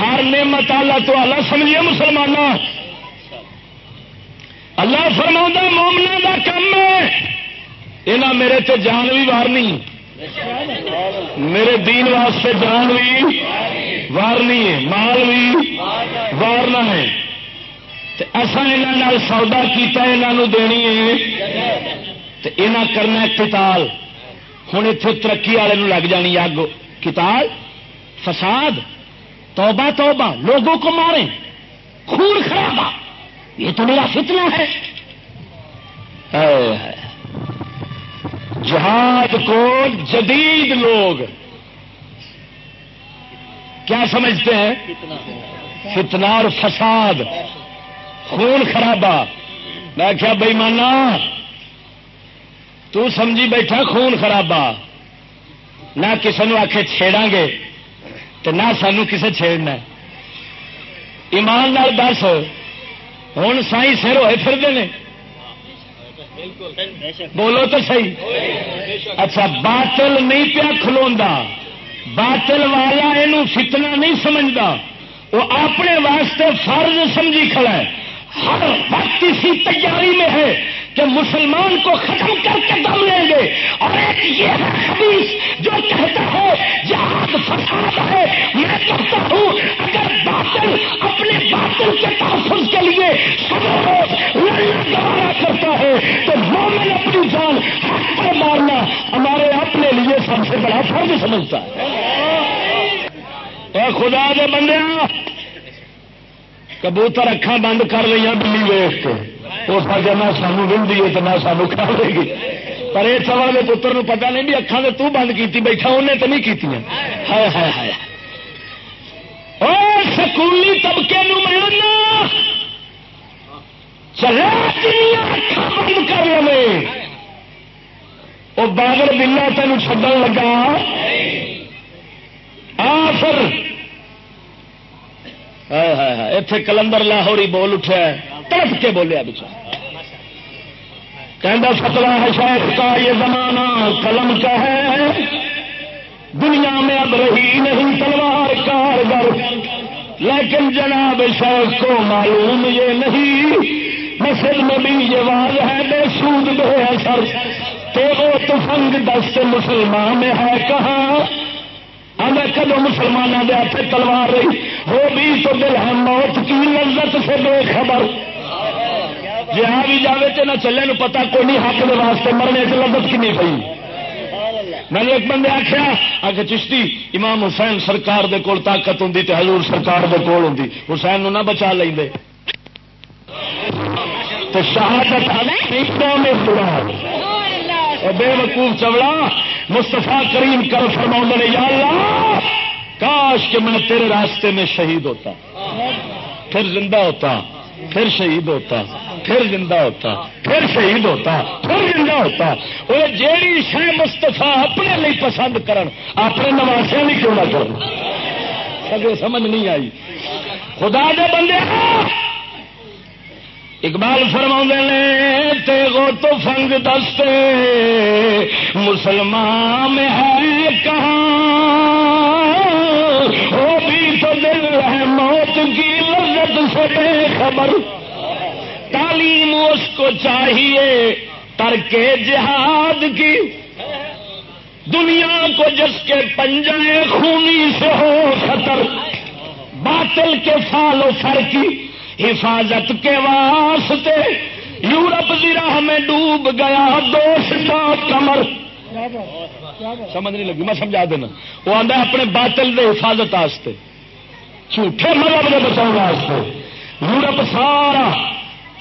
ہر نعمت اللہ تو اللہ سمجھیے مسلمان اللہ فرما مومنا کا کم ہے۔ یہاں میرے تے جان بھی وارنی میرے دین واسطے جان بھی وارنی ہے، مال بھی وارنا ہے۔ اصا یہاں سودا کیتا یہاں دینی ہے۔ یہاں کرنا کتال ہوں اتنے ترقی والے لگ جانی اگ۔ کتال فساد، توبہ توبہ، لوگوں کو مارے خون خرابا یہ تو میرا فتنہ ہے۔ جہاد کو جدید لوگ کیا سمجھتے ہیں؟ فتنہ اور فساد، خون خرابہ۔ میں کیا بئی مانا تو سمجھی بیٹھا خون خرابا نہ کسی نے آخ چھیڑا گے تو نہ سانو کسے چھیڑنا۔ ایمان نال دس۔ ہوں سائی سر ہوئے پھرتے ہیں۔ بولو تو صحیح۔ اچھا باطل نہیں پیا کھلوا باطل والا یہ فتنا نہیں سمجھتا وہ اپنے واسطے فرض سمجھی کھڑا ہے۔ ہر وقت اسی تیاری میں ہے۔ کہ مسلمان کو ختم کر کے دم لیں گے اور ایک یہ ہے حدیث جو کہتا ہے، جہاد فساد ہے۔ میں کہتا ہوں، اگر باطل اپنے باطل کے تحفظ کے لیے سب روز لڑنا گوارا کرتا ہے، تو مومن اپنی جان حق پر مارنا ہمارے اپنے لیے سب سے بڑا فرض سمجھتا ہے۔ اے خدا دے بندے کبوتر اکھان بند کر لی بلی ویخ کے اس وجہ نہ سانو ملتی ہے تو نہ سانو کھا لے گی۔ پر یہ سوال کے پتر پتا نہیں بھی اکھان تو بند کی بیٹھا انہیں تو نہیں کی ہائے ہائے ہائے۔ سکولی طبقے ملنا چلے اکھان بند کر لے وہ باغر بلا تین چڈن لگا۔ آ پھر اتے کلندر لاہوری بول اٹھا تڑپ کے بولیا بچا۔ کہ فتوا ہے شیخ کا یہ زمانہ، قلم کا ہے۔ دنیا میں اب رہی نہیں تلوار کارگر۔ لیکن جناب شیخ کو معلوم یہ نہیں، مسجد میں بھی یہ واض ہے، بے سود، بے اثر۔ تو وہ تفنگ دست مسلمان میں ہے کہاں؟ ہمیں کدو مسلمانوں کے ہاتھ تلوار رہی، وہ بھی تو دل ہے موت کی لذت سے بے خبر۔ جی آ بھی جائے تو نہ چلے نو پتا کوئی نہیں حق کے واسطے مرنے سے لذت کی نہیں پی میں نے ایک بندے آخیا آ کے چشتی، امام حسین سرکار دے کول طاقت ہوں تو حضور سرکار دے کول ہوں حسین نو نہ بچا لیں دے تو شہادت میں بے وقوف چوڑا مستفا کریم کر فرما نے یا اللہ، کاش کہ میں تیرے راستے میں شہید ہوتا، پھر زندہ ہوتا، پھر شہید ہوتا، پھر زندہ ہوتا، پھر شہید ہوتا، پھر زندہ ہوتا۔ وہ جیڑی شہ مستفا اپنے لیے پسند کرن، اپنے نواسے نہیں کیوں نہ کرنا سمجھ نہیں آئی۔ خدا دے بندے اقبال فرما نے تیگو تو فنگ دستے، مسلمان میں ہے کہاں؟ وہ بھی تو دل ہے موت کی لذت سے بے خبر۔ تعلیم اس کو چاہیے، ترک جہاد کی۔ دنیا کو جس کے پنجے خونی سے ہو خطر، باطل کے فال و فر کی۔ حفاظت کے واسطے یورپ کی راہ میں ڈوب گیا دوست کا کمر۔ سمجھ نہیں لگی، میں سمجھا دینا۔ وہ آدھا اپنے باطل دے حفاظت واسطے، جھوٹے مذہب کے بچاؤ واسطے۔ یورپ سارا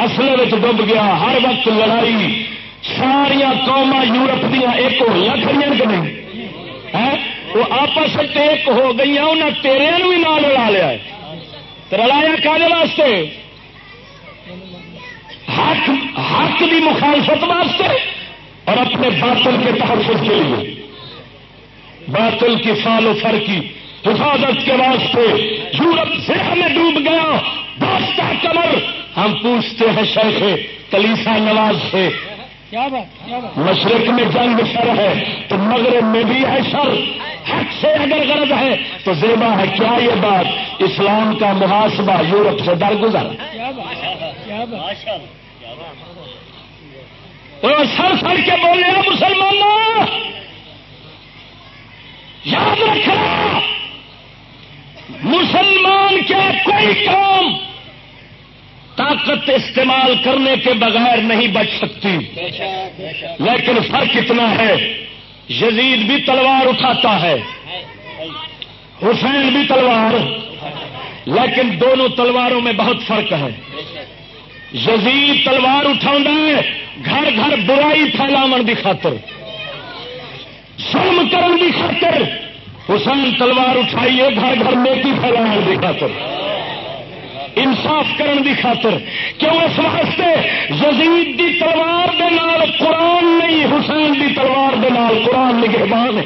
اصل ڈب گیا، ہر وقت لڑائی۔ ساریا قوما یورپ دیا ایک ہوئی کھڑی کہ نہیں؟ وہ آپس ایک ہو گئی انہیں تیرے بھی نام لڑا لیا ہے۔ رلایا کالے واسطے؟ حق حق کی مخالفت واسطے اور اپنے باطل کے تحفظ کے لیے۔ باطل کی فال و فر کی حفاظت کے واسطے یورپ سے ہمیں ڈوب گیا باستا کمر۔ ہم پوچھتے ہیں شیخ کلیسا نواز سے مشرق میں جنگ سر ہے تو مغرب میں بھی ہے سر حق سے اگر غرض ہے تو زیبا ہے کیا یہ بات؟ اسلام کا محاسبہ یورپ سے درگزر۔ سر سر کے بولے مسلمانوں! یاد رکھنا مسلمان کیا کوئی کام طاقت استعمال کرنے کے بغیر نہیں بچ سکتی۔ لیکن فرق اتنا ہے، یزید بھی تلوار اٹھاتا ہے، حسین بھی تلوار، لیکن دونوں تلواروں میں بہت فرق ہے۔ یزید تلوار اٹھا ہے، گھر گھر برائی پھیلاو کی خاطر، ظلم کرن کی خاطر، حسین تلوار اٹھائیے، گھر گھر میٹی پھیلاو کی خاطر۔ انصاف کرن دی خاطر کیوں اس واسطے یزید دی تلوار دے نال قرآن نہیں، حسین دی تلوار دے نال قرآن نگہبان ہے۔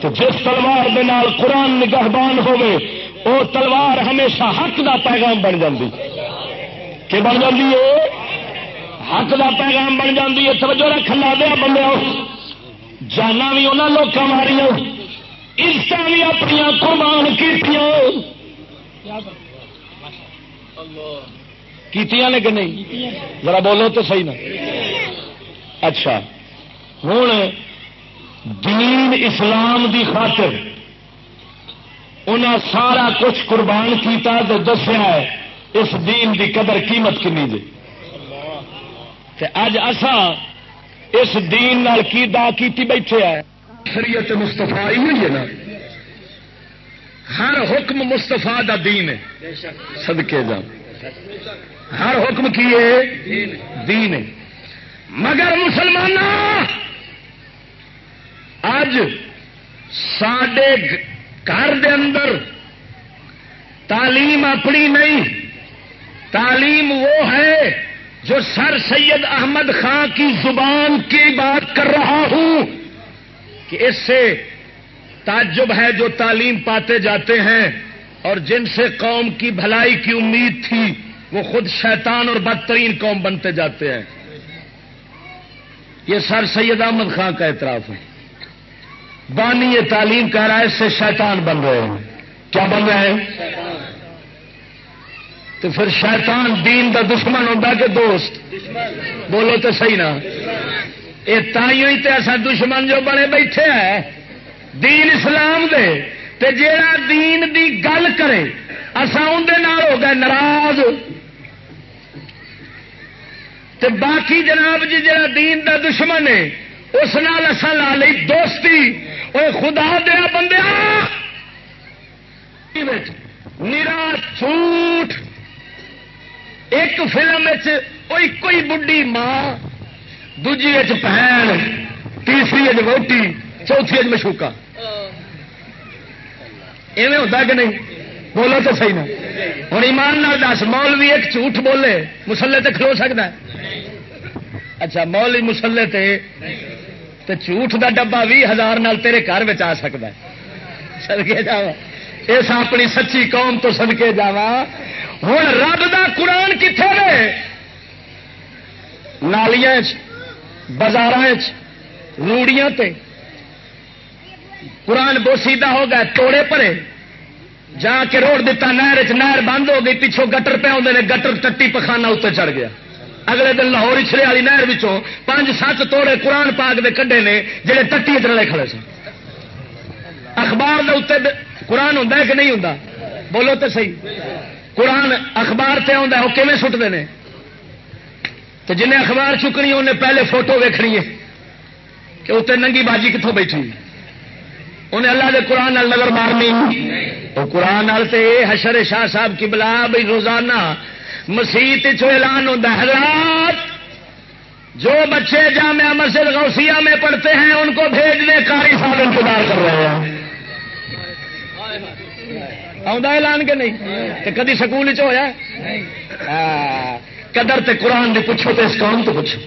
تو جس تلوار دے نال قرآن نگہبان ہوے وہ تلوار ہمیشہ حق دا پیغام بن جاتی کہ بن جاتی ہے؟ حق دا پیغام بن جاتی ہے۔ توجہ رکھ لا دیا بندے جانا بھی انہوں لوگ ماریا عزت بھی اپنی قربان کی کیتیاں نے کہ نہیں؟ ذرا بولو تو صحیح نا۔ اچھا۔ ہوں دین اسلام دی خاطر انہیں سارا کچھ قربان کیتا تو دسیا ہے، اس دین دی قدر قیمت کنی جی۔ اج اسا اس دین نال کی دا کیتی بیٹھے ہے شریعت مستفا ہی ہوئی ہے نا۔ ہر حکم مستفا دا دین ہے۔ سدکے جا ہر حکم کی ہے؟ دین ہے۔ مگر مسلمان اج سڈے گھر دے اندر تعلیم اپنی نہیں، تعلیم وہ ہے جو سر سید احمد خان کی زبان کی بات کر رہا ہوں کہ اس سے تعجب ہے جو تعلیم پاتے جاتے ہیں اور جن سے قوم کی بھلائی کی امید تھی، وہ خود شیطان اور بدترین قوم بنتے جاتے ہیں۔ یہ سر سید احمد خان کا اعتراف ہے۔ بانی یہ تعلیم کہہ رہا ہے اس سے شیطان بن رہے ہیں۔ کیا بن رہے ہیں؟ تو پھر شیطان دین کا دشمن ہوتا کہ دوست؟ بولو تو صحیح نا۔ یہ تائیوں ہی ایسا دشمن جو بنے بیٹھے ہیں۔ دین اسلام دے تے جیڑا دین دی گل کرے اصا اندر ہو گئے ناراض۔ تے باقی جناب جی جڑا دین دا دشمن ہے، اس نال اصا لا لی دوستی۔ وہ خدا دیا بندیا نرا جھوٹ۔ ایک فلم ایک ہی بڑھی ماں، دوجی بہن، تیسری ووٹی چوتھی اچ مشوکا۔ ایویں ہوتا کہ نہیں؟ بولو تو صحیح نا۔ ہوں ایمان نال دس مول بھی ایک جھوٹ بولے مسلے تے کھلو سکتا ہے۔ اچھا مول مسلے تے تو جھوٹ دا ڈبا بھی ہزار نال تیرے گھر آ سکتا ہے۔ سدکے جا اس اپنی سچی قوم تو سدکے جا ہوں رب دا قرآن کتنے نالیاں بازار روڑیاں تے۔ قرآن بوسیدہ ہو گئے توڑے پرے۔ جا کے روڑ دیتا نہر نہر بند ہو گئی، پچھوں گٹر پہ آدھے گٹر ٹٹی پخانا اتنے چڑھ گیا۔ اگلے دن لاہور اچھلے والی نہر پانچ سات توڑے قرآن پاک دے کڈے نے جہے ٹٹی چلے کھڑے سن۔ اخبار دے اتنے قرآن ہوں کہ نہیں ہوں بولو تو صحیح۔ قرآن اخبار سے آتا وہ کیون سٹتے ہیں تو جنہیں اخبار چکنی انہیں پہلے فوٹو ویکنی ہے کہ اتنے ننگی باجی کتوں بیٹھی ہے؟ انہیں اللہ کے قرآن نظر مارنی۔ وہ قرآن حشر شاہ صاحب کی بلا بھائی روزانہ مسیت اعلان ہوتا حضرات، جو بچے جامعہ مسجد غوثیہ میں پڑھتے ہیں، ان کو بھیجنے کاری صاحب انتظار کر رہے ہیں۔ اعلان کے نہیں؟ کدی سکول ہوا قدر تے قرآن دی پوچھو تو اس قوم تو پوچھو۔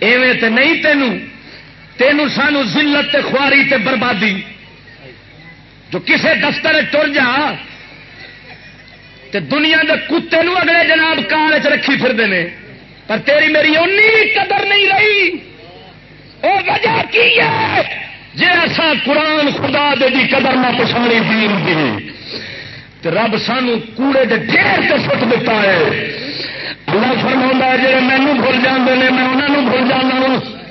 ایویں تے نہیں تینوں۔ تینوں سانو ذلت تے خواری تے بربادی۔ جو کسے دفتر تر جا، تے دنیا دے کتے نو اگلے جناب کال چ رکھی پھر ہیں پر تیری میری اونی قدر نہیں رہی۔ وہ وجہ کی ہے؟ جی ایسا قرآن خدا دے دی قدر نہ پچھاڑی دین دی۔ تے رب سانو کوڑے دے ڈھیر سے سٹ دیتا ہے۔ اللہ فرما ہے جی مینو بھول جانے نے، میں انہوں بھول جانا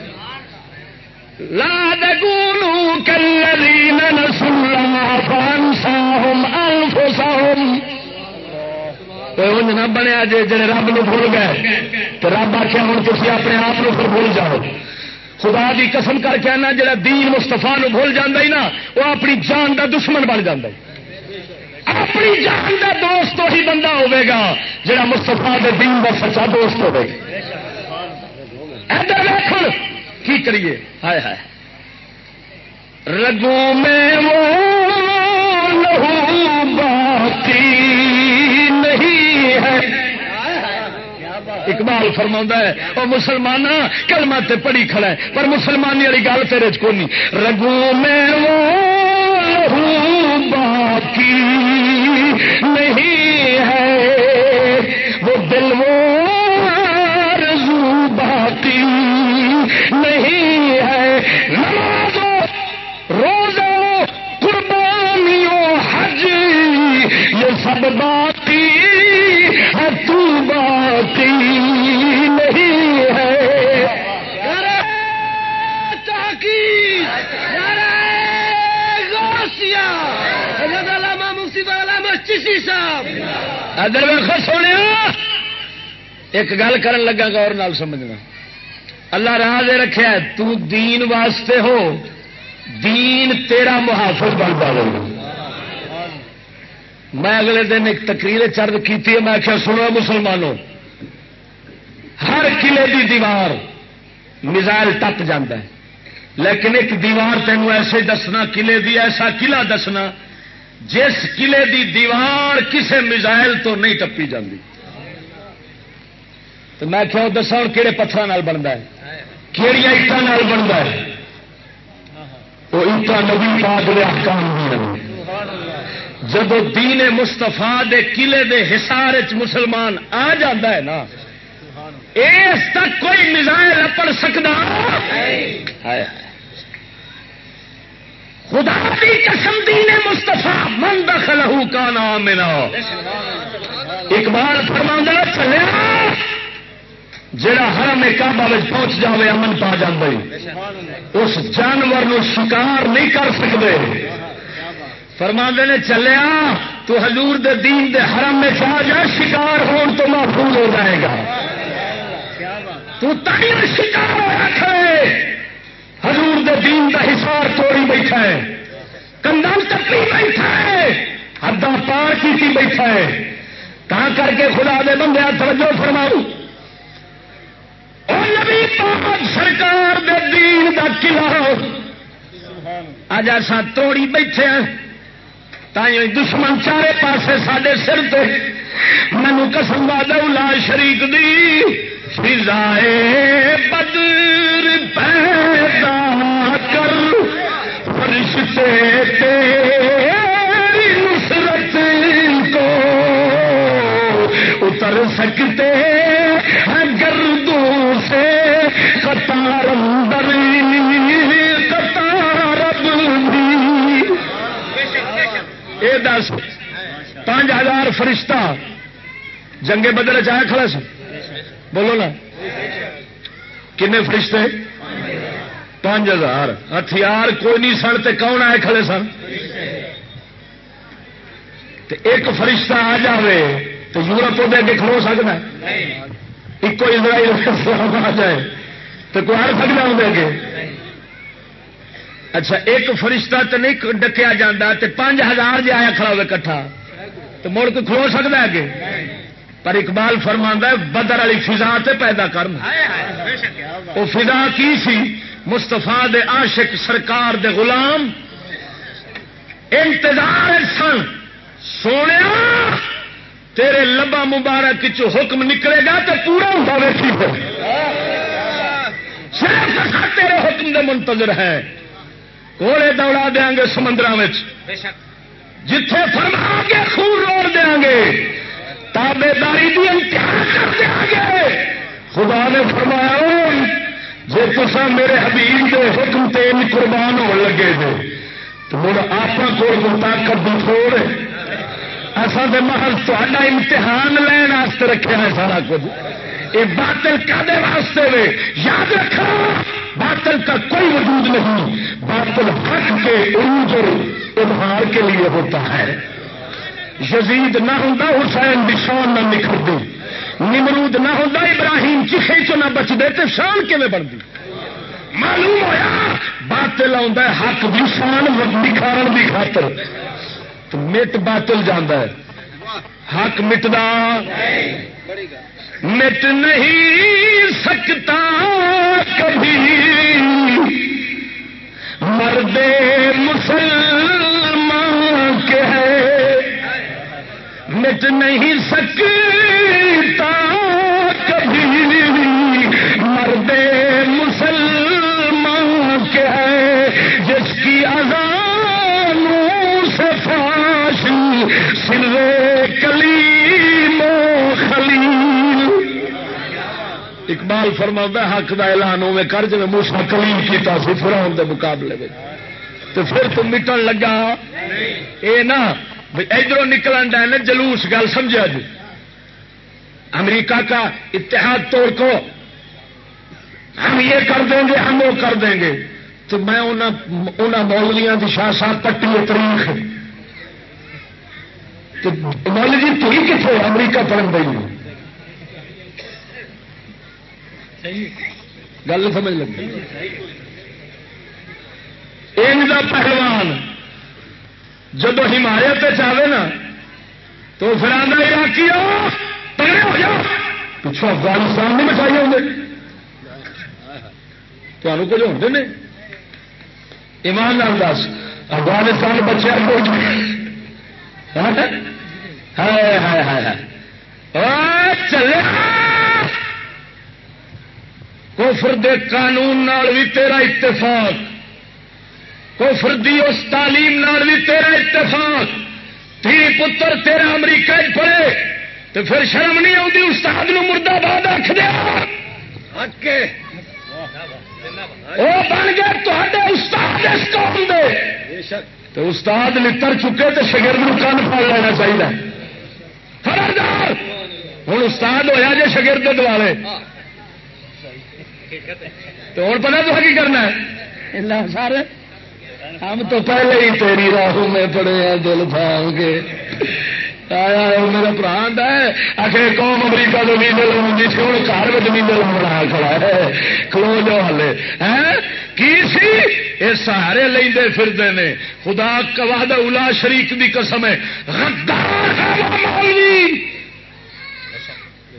لا دگولو کلذین نسوا الله اللہ فانساہم انفسہم نہ بنیا جی جڑے رب نو بھول گئے تو رب آخیا ہوں تھی اپنے آپ کو پھر بھول جاؤ خدا کی قسم کر کے آنا جا دین مستفا نو بھول جانا ہی نا وہ اپنی جان دا دشمن بن جا اپنی جان دا دوست وہی بندہ ہوے گا جا مستفا دے دین دا سچا دوست ہوے ادھر دیکھ کی کریے؟ ہائے ہائے۔ رگو میں وہ لہو با باقی نہیں ہے۔ اقبال فرما ہے اور مسلمان کلمہ تے پڑھی کھڑا ہے پر مسلمانی والی گل تیرے چ کونی رگو میں وہ لہو باقی نہیں ہے۔ وہ دل سب باقی ہے، تو باقی نہیں ہے۔ ادھر ویخو سونے ایک گل کر لگا گور نال سمجھنا۔ اللہ راہ دے رکھا تو دین واسطے ہو، دین تیرا محافظ بن پاؤ میں اگلے دن ایک تقریر چرد کی میں آخیا، سنو مسلمانوں، ہر قلعے دی دیوار میزائل ٹپ ہے۔ لیکن ایک دیوار تینوں ایسے دسنا، قلعے دی ایسا قلعہ دسنا، جس قلعے دی دیوار کسے میزائل تو نہیں ٹپی جاتی تو میں کیا دسا ہوں کہڑے پتھر بنتا ہے؟ کہڑی اٹان بنتا ہے؟ وہ اٹا نبی پاک دے احکام جب دین مستفا دے قلعے دے حسار مسلمان آ جاتا ہے نا، اس تک کوئی میزائل اپڑ سکتا خدا کی قسم دین مستفا من دخلہ کا نام میرا اقبال فرما چلیا جڑا حرم کعبہ میں پہنچ جاوے، امن پا جاندے اس جانور نو شکار نہیں کر سکتے فرما نے چلیا، تو حضور دے دین دے حرم میں چاہ جا، شکار ہون تو محفوظ ہو جائے گا۔ تو تائیں شکار رکھے۔ حضور دے دین دا حسار توڑی بیٹھا ہے۔ کندھا ٹپی بیٹھا ہے۔ حدا پار کی بیٹھا ہے۔ کہاں کر کے خدا دے بندے توجہ فرماؤ۔ نبی پاک سرکار دے دین دا قلعہ۔ اج ایسا توڑی بیٹھے ہیں۔ تھی دشمن چارے پاسے سڈے سر پہ مینو قسم لا شریک دی۔ فضائے بدر پیدا کر۔ فرشتے تیری نصرت کو اتر سکتے ہیں۔ دس۔ پانچ ہزار فرشتہ۔ جنگے بدل چاہے کھڑا سی بولو نا۔ کنے فرشتے؟ پانچ ہزار۔ ہتھیار کوئی نہیں سن تے کون آئے کھڑے سن؟ تے ایک فرشتہ آ جائے تو یورپ وہ اگے کھلو سکتا ہے ایک اسرائیل آ جائے۔ تو کوئی ہر سکتا ہوں اگے؟ اچھا ایک فرشتہ تو نہیں ڈکیا جا پانچ ہزار جی آیا کھڑا ہوئے کٹھا۔ تو مڑ کے کھلو سکتا ہے پر اقبال فرما بدر والی فضا تے پیدا کرنا۔ وہ فضا کی سی؟ مستفا دے عاشق سرکار دے غلام۔ انتظار سن۔ سونے، تیرے لبا مبارک چ حکم نکلے گا تو پورا ہوتا صرف تیرے حکم دے منتظر ہے۔ گھوڑے دوڑا دیا گے سمندر جتھے فرما کے خون روڑ دیا گے تابے داری کی امتحان کر دیا گے۔ خدا نے فرمایا جی تصا میرے حبیب کے حکم تین قربان ہو لگے تھے تو مجھے آپ کو طاقت بھی تھوڑ۔ اصل محل تا امتحان لین رکھا ہے سارا کچھ۔ یہ باطل کدے واسطے وے، یاد رکھو باطل کا کوئی وجود نہیں۔ باطل حق کے عروج اور ابہار کے لیے ہوتا ہے۔ یزید نہ ہوں حسین بھی شان نہ نکھرتی نمرود نہ ہوں ابراہیم چیخے چ نہ بچتے تو شان کیون بنتی معلوم ہوا باطل آتا ہے، حق بھی شان نکھار کی خاطر۔ تو مٹ باطل جانا ہے۔ حق مٹدا۔ مٹ نہیں سکتا کبھی۔ مردے مسلمان کے ہے مٹ نہیں سکتا اقبال فرما حق کا اعلان ہوے کر جی موسا کلیم کیتا سی فرعون دے مقابلے میں تو پھر تم مٹن لگا۔ اے نا ادھر نکلن ڈے جلوس گل سمجھا جی امریکہ کا اتحاد توڑ کو۔ ہم یہ کر دیں گے ہم وہ کر دیں گے۔ تو میں انہوں مولویاں کی شاہ صاحب پٹی تاریخ تو مول جی تھی کتنے امریکہ پڑھن گئی گل سمجھ لگی۔ ان کا پہلوان، جب حمایت چاہے نا، تو پھر آدھا علاقی تگڑے ہو جاؤ۔ پچھو افغانستان نہیں بچائی ہوں تمہیں کچھ ہوتے ہیں ایمان نال دس افغانستان بچے ہاں؟ چلے۔ کفر دے قانون نال بھی تیرا اتفاق۔ کفر دی اس تعلیم نال بھی تیرا اتفاق۔ تھی پتر تیرا امریکہ پڑے تو پھر شرم نہیں آتی استاد نو مردہ باد رکھ دیا۔ وہ بن گئے تے استاد اس قوم دے۔ تو استاد لڑ چکے تو شگرد کن پڑ لینا چاہیے خبردار ہوں استاد ہوا جی شگرد دوالے تو ہوں پتا تو کی کرنا ہے؟ سارے۔ ہم تو پہلے ہی تیری راہوں میں پڑے ہیں دل پھاؤ کے۔ آیا میرا برا ہے۔ آخر قوم امریکہ تو نیندے لگی سی ہوں گھر میں نیندے بنا کھڑا ہے۔ کھلو جو ہلے۔ کی سی؟ یہ سہارے لے پھرتے ہیں خدا کباد الا شریف کی قسم ہے۔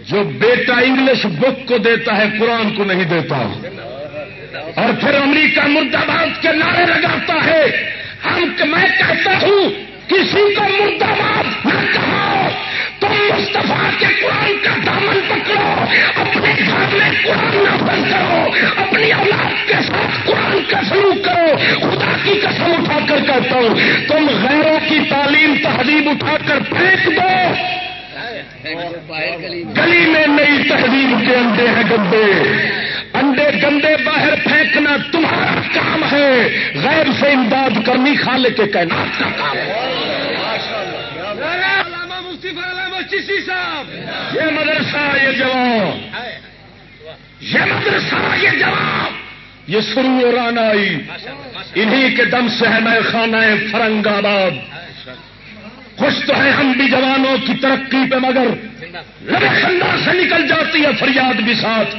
جو بیٹا انگلش بک کو دیتا ہے، قرآن کو نہیں دیتا۔ اور پھر امریکہ مرداباد کے نعرے لگاتا ہے۔ ہم میں کہتا ہوں، کسی کو مرداباد نہ کہو۔ تم مستفا کے قرآن کا دامن پکڑو۔ اپنے گھر میں قرآن نافذ کرو۔ اپنی اولاد کے ساتھ قرآن کا سلوک کرو۔ خدا کی قسم اٹھا کر کہتا ہوں، تم غیروں کی تعلیم تہذیب اٹھا کر پھینک دو۔ گلی میں۔ نئی تہذیب کے انڈے ہیں گندے۔ انڈے گندے باہر پھینکنا تمہارا کام ہے۔ غیر سے امداد کرنی خالے کے کہنا کا کام ہے۔ یہ مدرسہ یہ جواب۔ یہ مدرسہ یہ جواب۔ یہ سرو اور آئی۔ انہی کے دم سے ہے میں خانہ فرنگ آباد۔ خوش تو ہے ہم بھی جوانوں کی ترقی پہ مگر۔ خندہ سے نکل جاتی ہے فریاد بھی ساتھ۔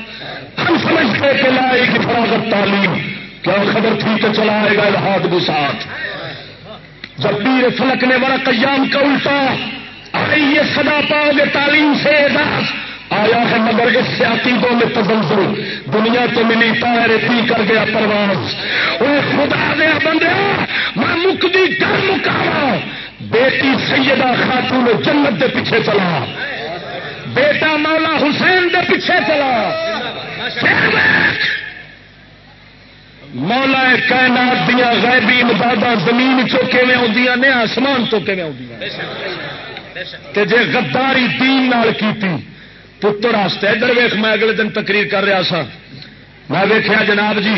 ہم سمجھتے کہ لائے گی فراغت تعلیم۔ کیا خبر تھی کہ چلائے گا الحاد بھی ساتھ۔ جب پیر فلک نے بڑا قیام کا الٹا، آئی یہ سدا پاؤ گے تعلیم سے اعزاز آیا ہے مگر اس سے عقیدوں میں تزلزل۔ دنیا تو ملی تارے پی کر گیا پرواز۔ وہ خدا دیا بندیا میں مکدی کر مکاوا۔ بیٹی سیدہ خاتون جنت دے پیچھے چلا۔ بیٹا مولا حسین دے پیچھے چلا۔ مولا کائنات دیا غیبی امداد زمین چوکے میں آدی نے، آسمان چوکے میں آدی جی غداری دین نال کیتی، پتر واسطے ادھر ویخ میں اگلے دن تقریر کر رہا سا میں ویخیا جناب جی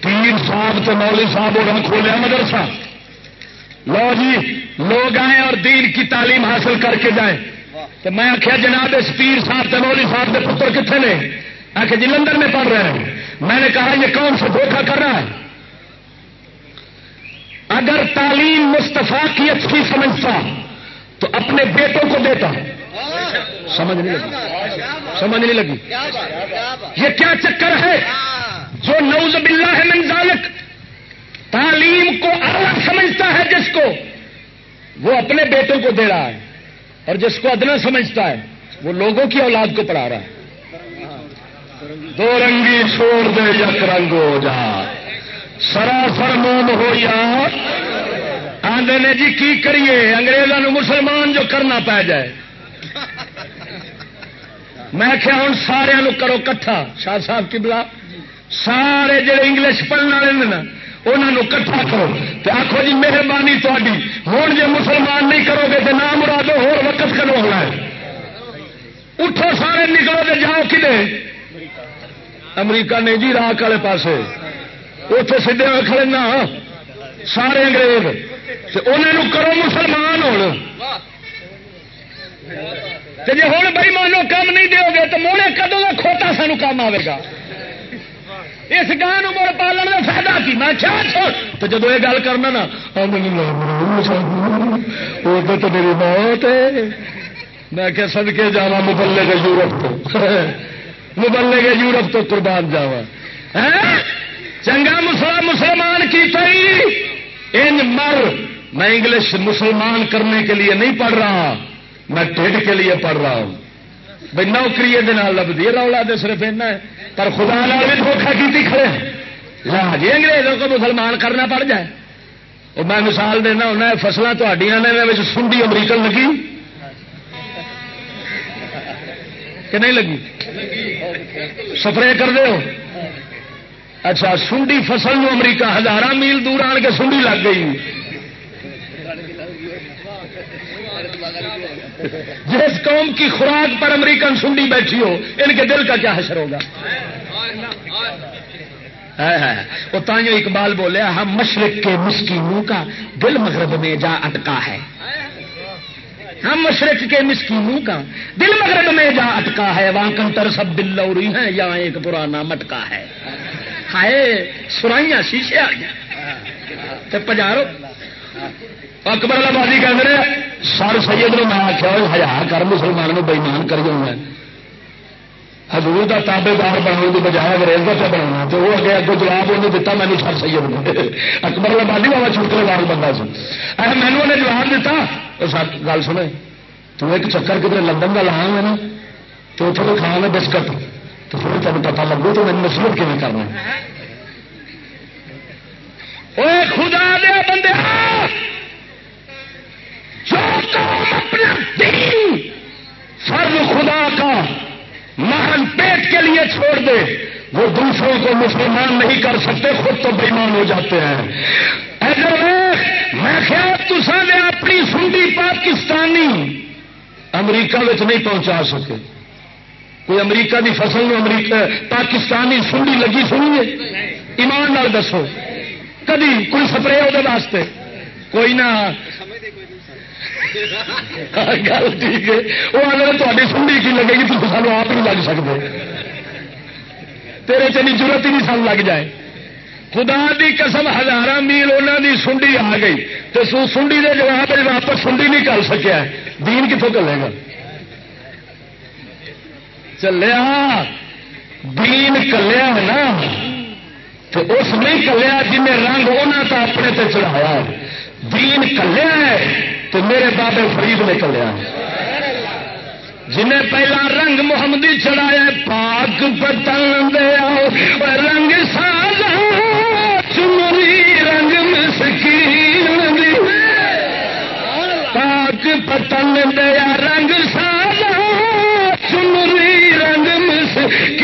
پیر صاحب تو مولوی صاحب اور کھولیا مدرسہ۔ لو جی لوگ آئے اور دین کی تعلیم حاصل کر کے جائیں۔ تو میں آخیا جناب اس پیر صاحب تے صاحب کے پتر کتنے نے؟ آخر جی لندن میں پڑھ رہے ہیں؟ میں نے کہا، یہ کون سا دھوکھا کر رہا ہے؟ اگر تعلیم مستفا کی اچھی سمجھتا، تو اپنے بیٹوں کو دیتا۔ سمجھ نہیں لگی۔ سمجھ نہیں لگی۔ یہ کیا چکر ہے؟ جو نوز باللہ ہے منظالک تعلیم کو اعلیٰ سمجھتا ہے جس کو، وہ اپنے بیٹوں کو دے رہا ہے، اور جس کو ادنا سمجھتا ہے، وہ لوگوں کی اولاد کو پڑھا رہا ہے۔ دو رنگی چھوڑ دے، یک رنگ ہو جا۔ سراسر موم ہو یا۔ آدھے نے جی کی کریے؟ انگریزوں مسلمان جو کرنا پی جائے۔ میں کیا ہوں سارا کرو کٹھا۔ شاہ صاحب کی بلا سارے جڑے انگلش پڑھنے والے نا انہوں کٹھا کرو تو آخو جی مہربانی تاری ہوں جی مسلمان نہیں کرو گے تو نام مرادو ہو وقت کرو ہونا ہے؟ اٹھو سارے نکلو تو جاؤ کھے امریکہ نے جی راک والے پاس اتنے سیدے کھڑے نہ سارے انگریز۔ انہوں کرو مسلمان ہو جی ہوں بھائی مانو کام نہیں دو گے تو موڑے کدو کا کھوتا سانو کام آئے گا؟ اس گان مڑ پالن کا فائدہ کی؟ میں کیا چھوڑ؟ تو جب یہ گل کرنا نا وہ تو میری موت ہے میں کہ سد کے جا مبلے گے یورپ تو۔ مبلے گے یورپ تو قربان جاوا ہاں؟ چنگا مسلمان کی تھی ان مر۔ میں انگلش مسلمان کرنے کے لیے نہیں پڑھ رہا۔ میں ٹھڈ کے لیے پڑھ رہا ہوں۔ بھائی نوکری لبھی رولا تو صرف ایسا ہے۔ پر خدا لال بھی دھوکھا کی کھڑے ہاں جی انگریزوں کو مسلمان کرنا پڑ جائے۔ اور میں مثال دینا ہونا فصلیں نے سنڈی امریکن لگی۔ کہ نہیں لگی؟ سپرے کر دو اچھا سنڈی فصل نو امریکہ ہزار میل دور آن کے سنڈی لگ گئی۔ جس قوم کی خوراک پر امریکن سنڈی بیٹھی ہو، ان کے دل کا کیا حشر ہوگا؟ وہ تائیوں اقبال بولے، ہم مشرق کے مسکینوں کا دل مغرب میں جا اٹکا ہے۔ ہم مشرق کے مسکینوں کا دل مغرب میں جا اٹکا ہے۔ وہاں کنٹر سب دل لوری ہیں یا ایک پرانا مٹکا ہے۔ ہائے، سرائیاں شیشے آ گیا پجارو۔ اکبر آبادی کہ سر سید نے میں آخیا ہزار کر، مسلمان بےمان کر جاؤں حضور کا تابے دار بنانے کی بجائے انگریز کا بنا تو وہ اگے اگو جواب انہیں دتا مینو سر سید نے اکبر آبادی بابا چھوٹے دار بندہ سن۔ مینو انہیں جواب دیتا گل سنے۔ تو ایک چکر کدھر لندن کا لایا ہے نا، تو اتنے کھانا بسکٹ۔ تو پھر تمہیں پتا لگو تو مجھے نصیحت کیون کرنا خدا دیا بندے فرض خدا کا محل پیٹ کے لیے چھوڑ دے، وہ دوسروں کو مسلمان نہیں کر سکتے، خود تو بےمان ہو جاتے ہیں۔ میں خیال تصا نے اپنی سنڈی پاکستانی امریکہ نہیں پہنچا سکے؟ کوئی امریکہ کی فصل میں امریکہ، پاکستانی سنڈی لگی سنیے ایمان نال دسو۔ کدی کوئی سپرے وہ واسطے؟ کوئی نہ گل ٹھیک ہے وہ اگر تاری سنڈی کی لگے گی تو سانو آپ نہیں لگ سکتے تیرے چنی ضرورت ہی نہیں سن لگ جائے خدا دی قسم ہزار میل انہوں دی سنڈی آ گئی تو سنڈی دے جواب واپس سنڈی نہیں کر سکیا دین کتوں چلے گا چلیا دین کلیا ہے نا تو اس نہیں کلیا جن رنگ انہوں کا اپنے تے چڑھایا دین کلیا ہے تو میرے بابے فرید نے کلیا جنہیں پہلا رنگ محمدی چڑھایا پاک پتن دیا رنگ سازا چمری رنگ مسکین پاک پتن دیا رنگ سازا چمری رنگ مسکین۔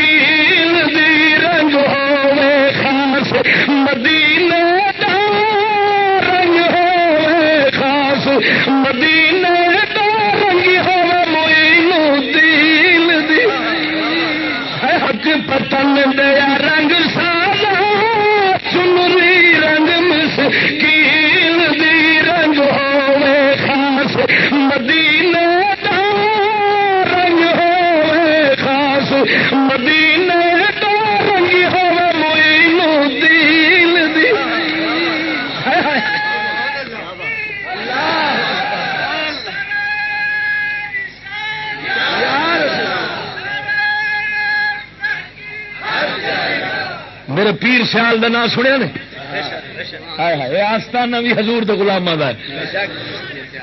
میرے پیر سیال کا نام سنیا نے؟ آستانہ بھی حضور تو گلام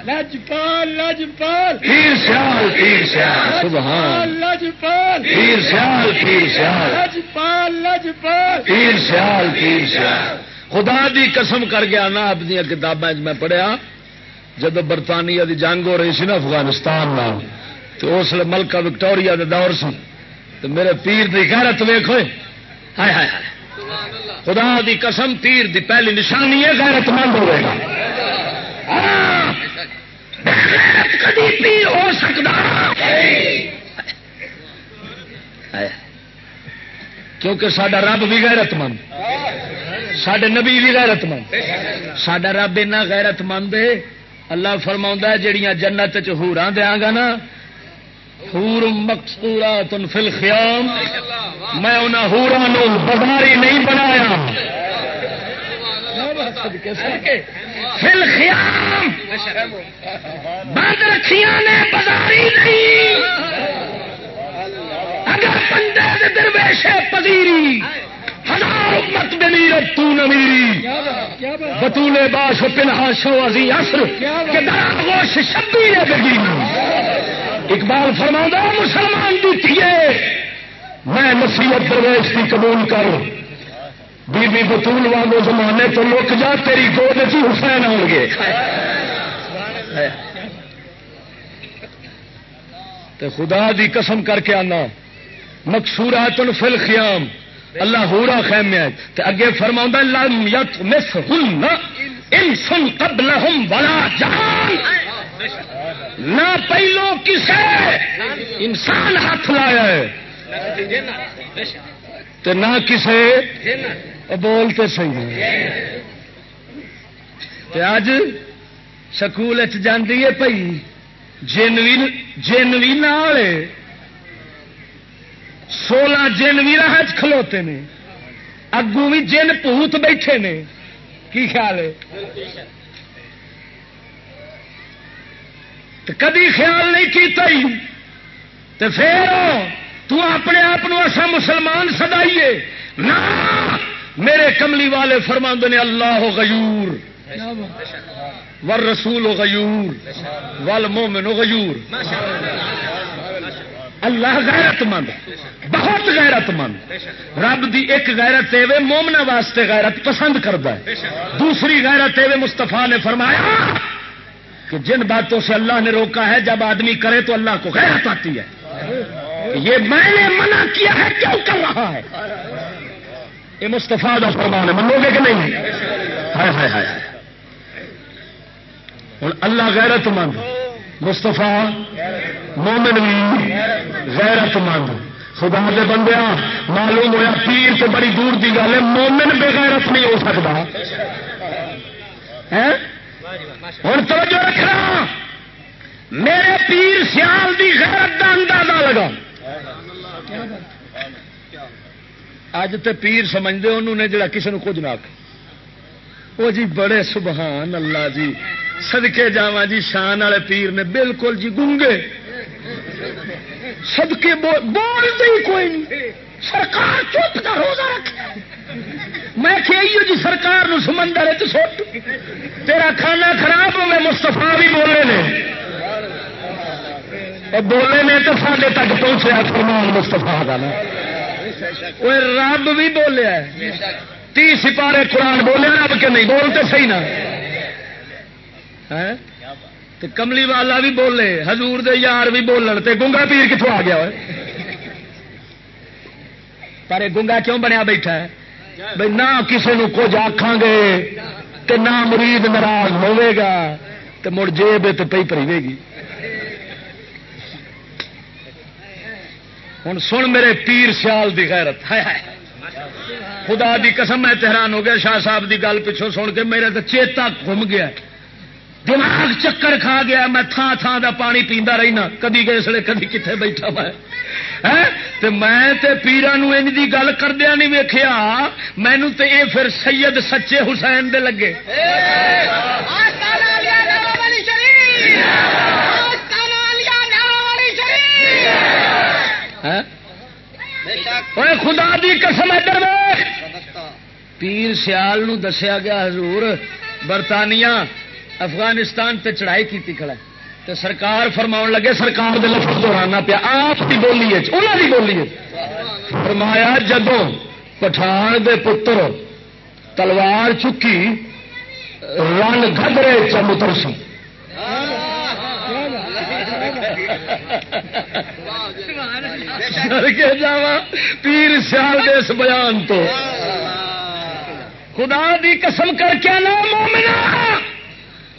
لجپال لجپال۔ پیر سیال پیر سیال سبحان۔ لجپال پیر سیال پیر سیال۔ لجپال لجپال۔ پیر سیال پیر سیال۔ خدا دی قسم کر گیا نا اپنی کتابیں میں پڑھیا۔ جب برطانیہ دی جنگ ہو رہی سی نا افغانستان تو اس لیے ملکہ وکٹوریا دور سی تو میرے پیر دی غیرت ویخ ہوئے ہائے ہائے ہائے۔ خدا دی قسم پیر دی پہلی نشانی ہے، غیرت مند ہوئے گا۔ ہاں۔ کدی ہو سکتا۔ کیونکہ سڈا رب بھی غیرت مند۔ سڈے نبی بھی غیرت مند۔ سڈا رب اینا غیرت مند ہے، اللہ فرما جہیا جنت چورا دیا گا نا ہور مقصورا تن فل خیام میں انہوں ہورا بازاری نہیں بنایا۔ فل خیام بند رکھیا نے بازاری نہیں۔ اگر بندے درویش ہے پذیری، ہزار امت بنیرت تو نمیری۔ بطولے باش پنہا شو ازی اثر کہ درا گوش شبیر بگی اقبال فرما مسلمان دی تھیے۔ میں نصیحت درویش کی قبول کر۔ بی بی بطول وانگو زمانے تو لک جا، تیری گود چی حسین آؤ گے۔ تو خدا دی قسم کر کے آنا۔ مقصورات فل خیام اللہ ہورا خیم اگے فرما لم یت مس ہن ان سن قبل ہم بڑا جان نہ پہلو کسے، انسان ہاتھ لایا ہے۔ نہ کسے بولتے صحیح اج سکول جاندی ہے پئی جنوی جنوی نال سولہ جن بھی راہ کھلوتے نے۔ اگو بھی جن پوت بیٹھے نے۔ کی خیال ہے؟ کدی خیال نہیں کیتا ہی۔ تو پھر تو اپنے آپ ایسا مسلمان سدائیے۔ نہ، میرے کملی والے فرماند نے، اللہ ہو غیور۔ ور رسول ہو غیور۔ ول مومن غیور۔ اللہ غیرت مند، بہت غیرت مند۔ رب دی ایک غیرت ایوے مومنا واسطے غیرت پسند کرتا ہے۔ دوسری غیرت ایوے مستفا نے فرمایا کہ جن باتوں سے اللہ نے روکا ہے، جب آدمی کرے تو اللہ کو غیرت آتی ہے۔ یہ میں نے منع کیا ہے، کیوں کر رہا ہے؟ یہ مستفا کا فرمان ہے، منو گے کہ نہیں؟ ہائے ہائے ہائے ہوں اللہ غیرت مند مستفا مومن بھی غیرت مند۔ خدا دے بندیا معلوم ہوا پیر تو بڑی دور کی گل ہے، مومن بے غیرت نہیں ہو سکتا۔ ہوں توجہ رکھنا۔ میرے پیر سیال دی غیرت کا اندازہ لگا اج تے پیر سمجھتے انہوں نے جڑا کسی نے کچھ نہ وہ جی بڑے سبحان اللہ جی سدکے جا جی شان والے پیر نے بالکل جی گونگے سدکے بولتے ہی کوئی نہیں۔ سرکار چپ کا روزہ رکھے۔ میں کہیو جی سرکار نو سمندر سٹ۔ تیرا کھانا خراب ہو مستفا بھی بولے نے۔ بولے نے تو سارے تک پہنچیا فرمان مستفا کا نا۔ رب بھی بولیا تی سپارے قرآن بولے رب کے نہیں بولتے صحیح نا۔ ہاں؟ تو کملی والا بھی بولے، حضور دے یار بھی بولن۔ تے گنگا پیر کتوں آ گیا پر گنگا کیوں بنیا بیٹھا ہے؟ بھائی نہ کسی نے کچھ آخان گے تو نہ مرید ناراض ہوے گا تو مڑ جیب تو پی پری گی۔ ہوں سن میرے پیر سیال دی غیرت۔ ہے خدا دی قسم میں تحران ہو گیا، شاہ صاحب دی گل پچھوں سن کے میرے تو چیتا گم گیا۔ دماغ چکر کھا گیا، میں تھان تھان کا پانی پیندا رہنا کدی کدی کدی کتنے بیٹھا میں۔ تے میں تے پیران ان کی گل کردیا نہیں ویخیا مینو تو یہ پھر سید سچے حسین دے لگے۔ خدا دی قسم ادھر پیر سیال نو دسیا گیا، حضور، برطانیہ افغانستان تے چڑھائی کی کھڑا تو سرکار فرما لگے، سرکار دے لفظ دہرانا پیا۔ آپ کی بولی ہے انہوں کی بولی ہے فرمایا جدو پٹھان دے پتر تلوار چکی، رن گھبرے چمتر سی جا پیر سیال دے اس بیان تو۔ خدا دی قسم کر کے نا مومنا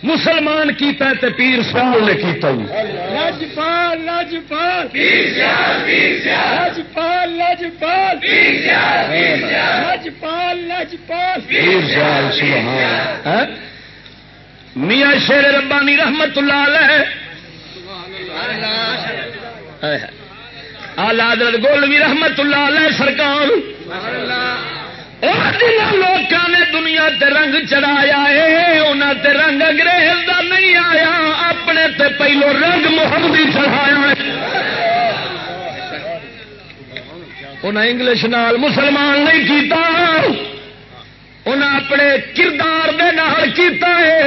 مسلمان کیتا ہے تے پیر سیال نے کیتا ہی۔ لاجپال لاجپال لاجپال لاجپال لاجپال لاجپال پیر سیال سبحان میاں شیر ربانی رحمت اللہ علیہ۔ آلاد گولوی رحمت اللہ علیہ سرکار۔ لوگوں نے دنیا تے رنگ چڑھایا ہے انہوں تے رنگ انگریز دا نہیں آیا، اپنے تے پہلو رنگ محمدی چڑھایا انہیں انگلش نال مسلمان نہیں کیتا انہیں اپنے کردار دے نال کیتا ہے،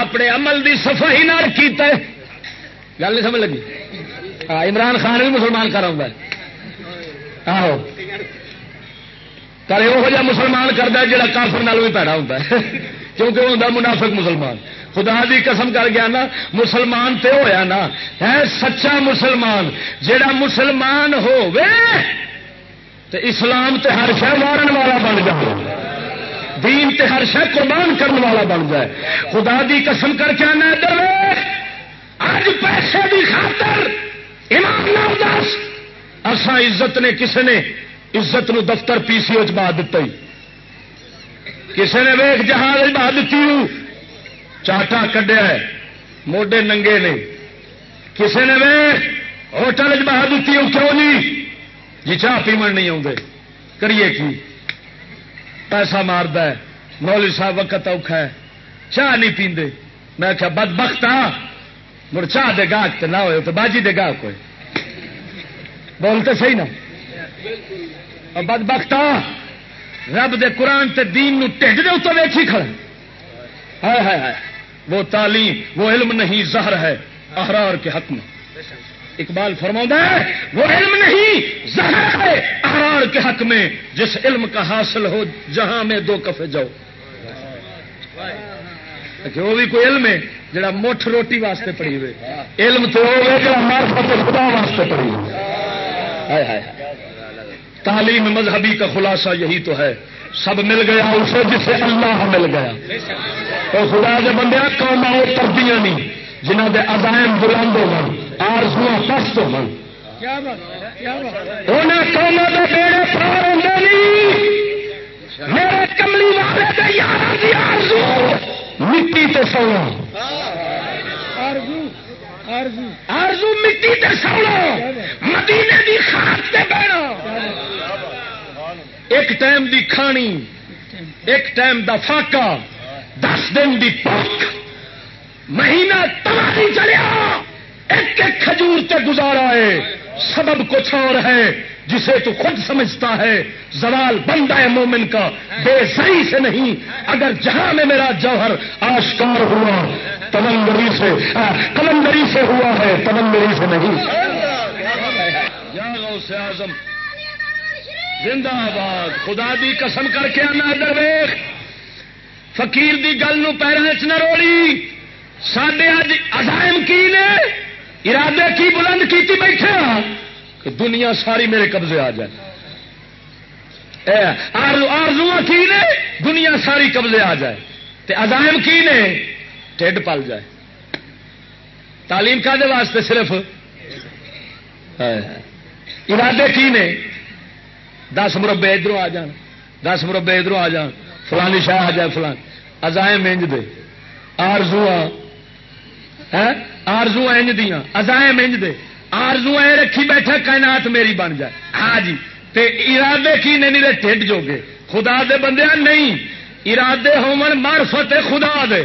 اپنے عمل دی صفائی نال کیتا ہے۔ گل نہیں سمجھ لگی؟ عمران خان بھی مسلمان کر آہو۔ کرے وہ جا مسلمان کرتا جا کافر نال بھی پیڑا ہوتا ہے کیونکہ وہ ہوتا منافق مسلمان خدا دی قسم کر گیا نا مسلمان تے ہویا نا ہے سچا مسلمان جڑا مسلمان ہووے تے اسلام تے ہر شہ مارن والا بن جائے دین تے ہر شہ قربان کرنے والا بن جائے خدا دی قسم کر کے آنا ادھر اج پیسے دی خاطر ایمان نال دس اسا عزت نے کسے نے عزت نو دفتر پی سی اوچ بہا دتا ہی۔ کسے نے ویخ جہاز بہا دیتی چاٹا کڈیا موڈے ننگے نے۔ کسے نے ویخ ہوٹل بہا دیتی کیوں نہیں جی چاہ پیمن نہیں آتے کریے کی؟ پیسہ مارد ہے، مولوی صاحب وقت اوکھا ہے، چاہ نہیں پیندے۔ میں کیا بد بخت آ، مڑ چاہ دے گاہک تو نہ ہوئے تو باجی دے گاہک ہوئے۔ بولتے صحیح نا۔ اور بد بخت رب دے قرآن تے دین نو ٹھڈ دے اتو ویچی کھڑے ہائے ہائے ہائے، وہ تعلیم، وہ علم نہیں، زہر ہے احرار کے حق میں۔ اقبال فرما ہے، وہ علم نہیں، زہر ہے احرار کے حق میں۔ جس علم کا حاصل ہو، جہاں میں دو کفے جاؤ کہ وہ بھی کوئی علم ہے جڑا مٹھ روٹی واسطے پڑھی ہوئے۔ علم تو خدا واسطے پڑھی ہوئے۔ ہائے ہائے ہائے۔ تعلیم مذہبی کا خلاصہ یہی تو ہے۔ سب مل گیا اسے جسے اللہ مل گیا۔ تو خدا کے بندے قوم پردیاں نہیں۔ جنہ کے عزائم بلند ہو آرزو پست ہو قوموں کے بیڑے پار ہوتے نہیں۔ میرے کملی والے آرزو مٹی تے سونا۔ آرزو مٹی تے سونا مدینے دی خاک تے بہنا ایک ٹائم دی کھانی، ایک ٹائم دا فاقہ، دس دن دی پاک۔ مہینہ تماری چلیا، ایک ایک کھجور تے گزارا ہے، سبب کچھ اور ہے۔ جسے تو خود سمجھتا ہے، زوال بندہ ہے مومن کا۔ بے صحیح سے نہیں، اگر جہاں میں میرا جوہر آشکار ہوا تمنگری سے کلندری سے ہوا ہے تمنگری سے نہیں۔ سے آزم زندہ آباد، خدا دی قسم کر کے آنا درویش۔ فقیر دی گل نو پیروں چ نہ روڑی۔ سڈے اج عزائم کی نے؟ ارادے کی بلند کی بیٹھے ہاں۔ کہ دنیا ساری میرے قبضے آ جائے۔ آرزو کی نے؟ دنیا ساری قبضے آ جائے۔ تے عزائم کی نے؟ ٹھڈ پل جائے۔ تعلیم کا واسطے صرف؟ ارادے کی نے؟ دس مربے ادھر آ جان، دس مربے ادھر آ جان، فلانی شاہ آ جائے، فلان۔ ازائم انج دے۔ آرزو آرزو انج دیا ازائم انج دے۔ آرزو اے رکھی بیٹھا کائنات میری بن جائے۔ ہاں جی تے ارادے کی نے نہیں ٹھڈ جو گے خدا دے بندے، نہیں۔ ارادے ہومن معرفت خدا دے۔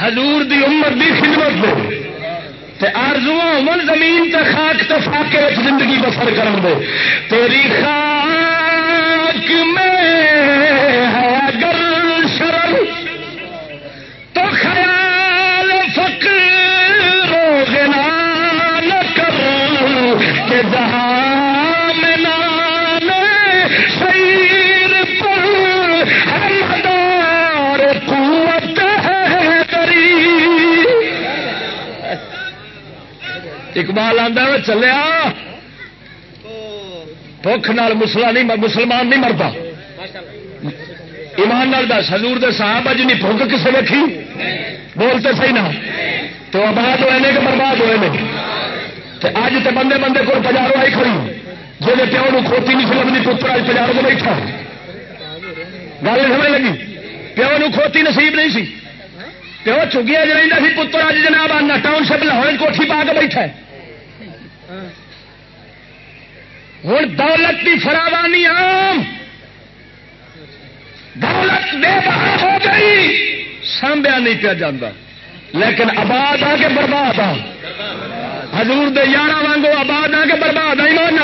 حضور دی عمر دی خدمت دے۔ تے آرزو ہومن زمین تے خاک تے فاقے زندگی بسر کرن دے۔ تیری خاک میں ہے۔ اقبال آدھا وہ چلیا۔ بخ نال نہیں، مسلمان نہیں مرتا ایمان نال دس، حضور دے صاحب جن بھوک کسے ویکھی بولتے صحیح نہ تو آباد ہوئے نے کہ برباد ہوئے نے؟ اج تو بندے بندے کو پجارو آئی کھڑی۔ جی پیو نو کھوتی نہیں سی پتر اج پجارو کو بیٹھا۔ گل سمجھ لگی؟ پیو نو کھوتی نصیب نہیں سی۔ پیو چگیا جو رہتا سی پتر اج جناب آنا ٹاؤن شپ لاہور کوٹھی پا کے بیٹھا ہوں دولت کی فراوانی عام۔ دولت بے بہا ہو گئی۔ سانبیا نہیں پیا جانا لیکن آباد آ کے برباد آ حضور دے یارہ وانگو آباد آ کے برباد آئی مان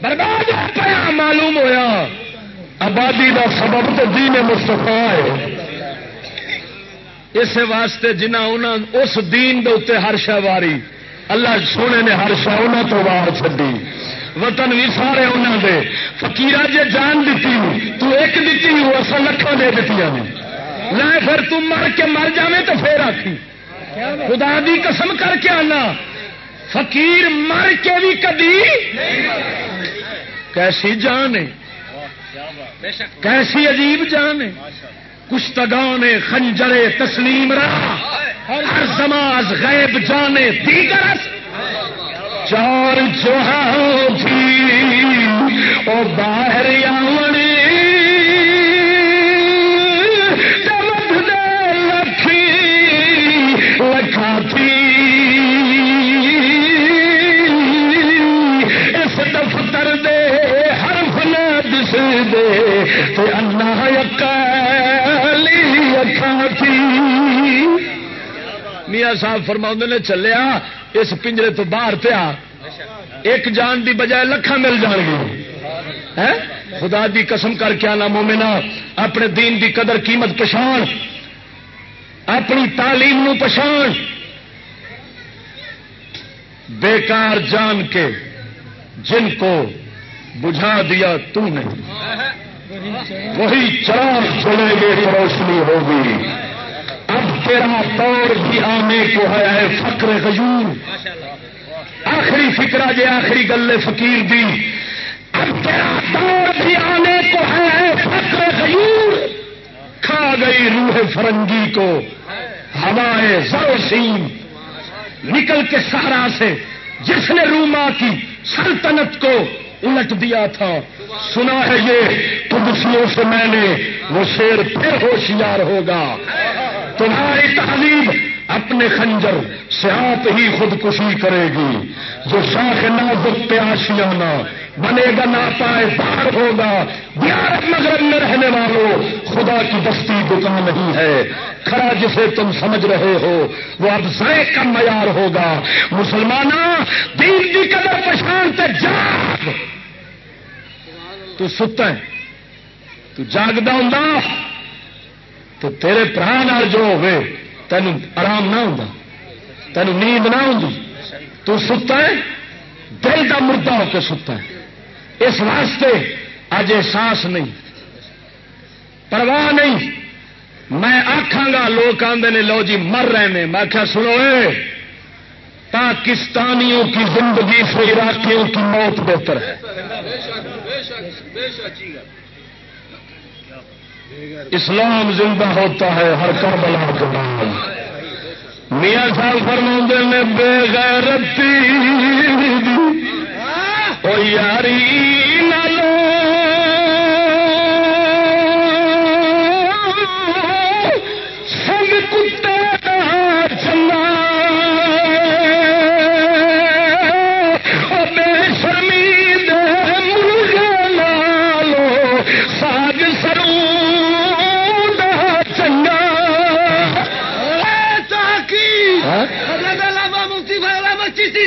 برباد پیا، معلوم ہویا۔ آبادی کا سبب تو دین مستفا ہے۔ اس واسطے جنہ اس دین دے اتنے ہر شہ واری۔ اللہ سونے نے ہر شہ انہوں تو وار چڈی وطن بھی سارے انہوں دے۔ فکیر جی جان دیتی تو ایک دیتی ہوں اصل لکھان دے دیتی نہ پھر تم مر کے مر جائے تو پھر آخی خدا دی قسم کر کے آنا۔ فقیر مر کے بھی کدی کیسی جان ہے؟ کیسی عجیب جان ہے؟ کشتگان خنجرے تسلیم رہا۔ ہر سماج غیب جانے، دیگر چار او باہر لکھی لکھا تھی اس دفتر دے دس دے تو انا اکالی اکھا تھی میاں صاحب فرما نے چلیا اس پنجرے تو باہر پیا ایک جان دی بجائے لکھان مل جان گی خدا دی قسم کر کے آنا مومنا اپنے دین دی قدر قیمت پچھان۔ اپنی تعلیم نو پچھان۔ بیکار جان کے جن کو بجھا دیا تو نے وہی چراغ چلے گے روشنی ہوگی۔ تیرا دور بھی آنے کو ہے فکر غیور۔ آخری فکرا جی آخری گلے فقیر دی۔ اب تیرا دور بھی آنے کو ہے فکر غیور۔ کھا گئی روح فرنگی کو، ہوائے زروسیم نکل کے سہارا سے، جس نے روما کی سلطنت کو الٹ دیا تھا۔ سنا ہے یہ، قدسیوں سے میں نے، وہ شیر پھر ہوشیار ہوگا۔ تمہاری تعلیم اپنے خنجر سے آپ ہی خودکشی کرے گی۔ جو شاخ نازک پہ آشیانہ بنے گا نا پائے باہر ہوگا۔ بیارت مغرب میں رہنے والوں، خدا کی بستی دکان نہیں ہے۔ کھڑا جسے تم سمجھ رہے ہو، وہ اب ذائق کا معیار ہوگا۔ مسلمان دین کی قدر پچھانتے جاگ۔ تو ستا ہے تو جاگتا ہوں تو تیرے پرا جو ہوئے تین آرام نہ ہوں تین نیند نہ ہوں تو ستا ہے دل کا مردہ ہو کے ستا ہے اس واسطے اج احساس نہیں پرواہ نہیں میں آخا گا لوگ آدھے نے لو جی مر رہے ہیں میں کیا سنو پاکستانیوں کی زندگی سے عراقیوں کی موت بہتر ہے اسلام زندہ ہوتا ہے، ہر کربلا کے بعد میاں صاحب فرما نے، بے غیرتی۔ او یاری۔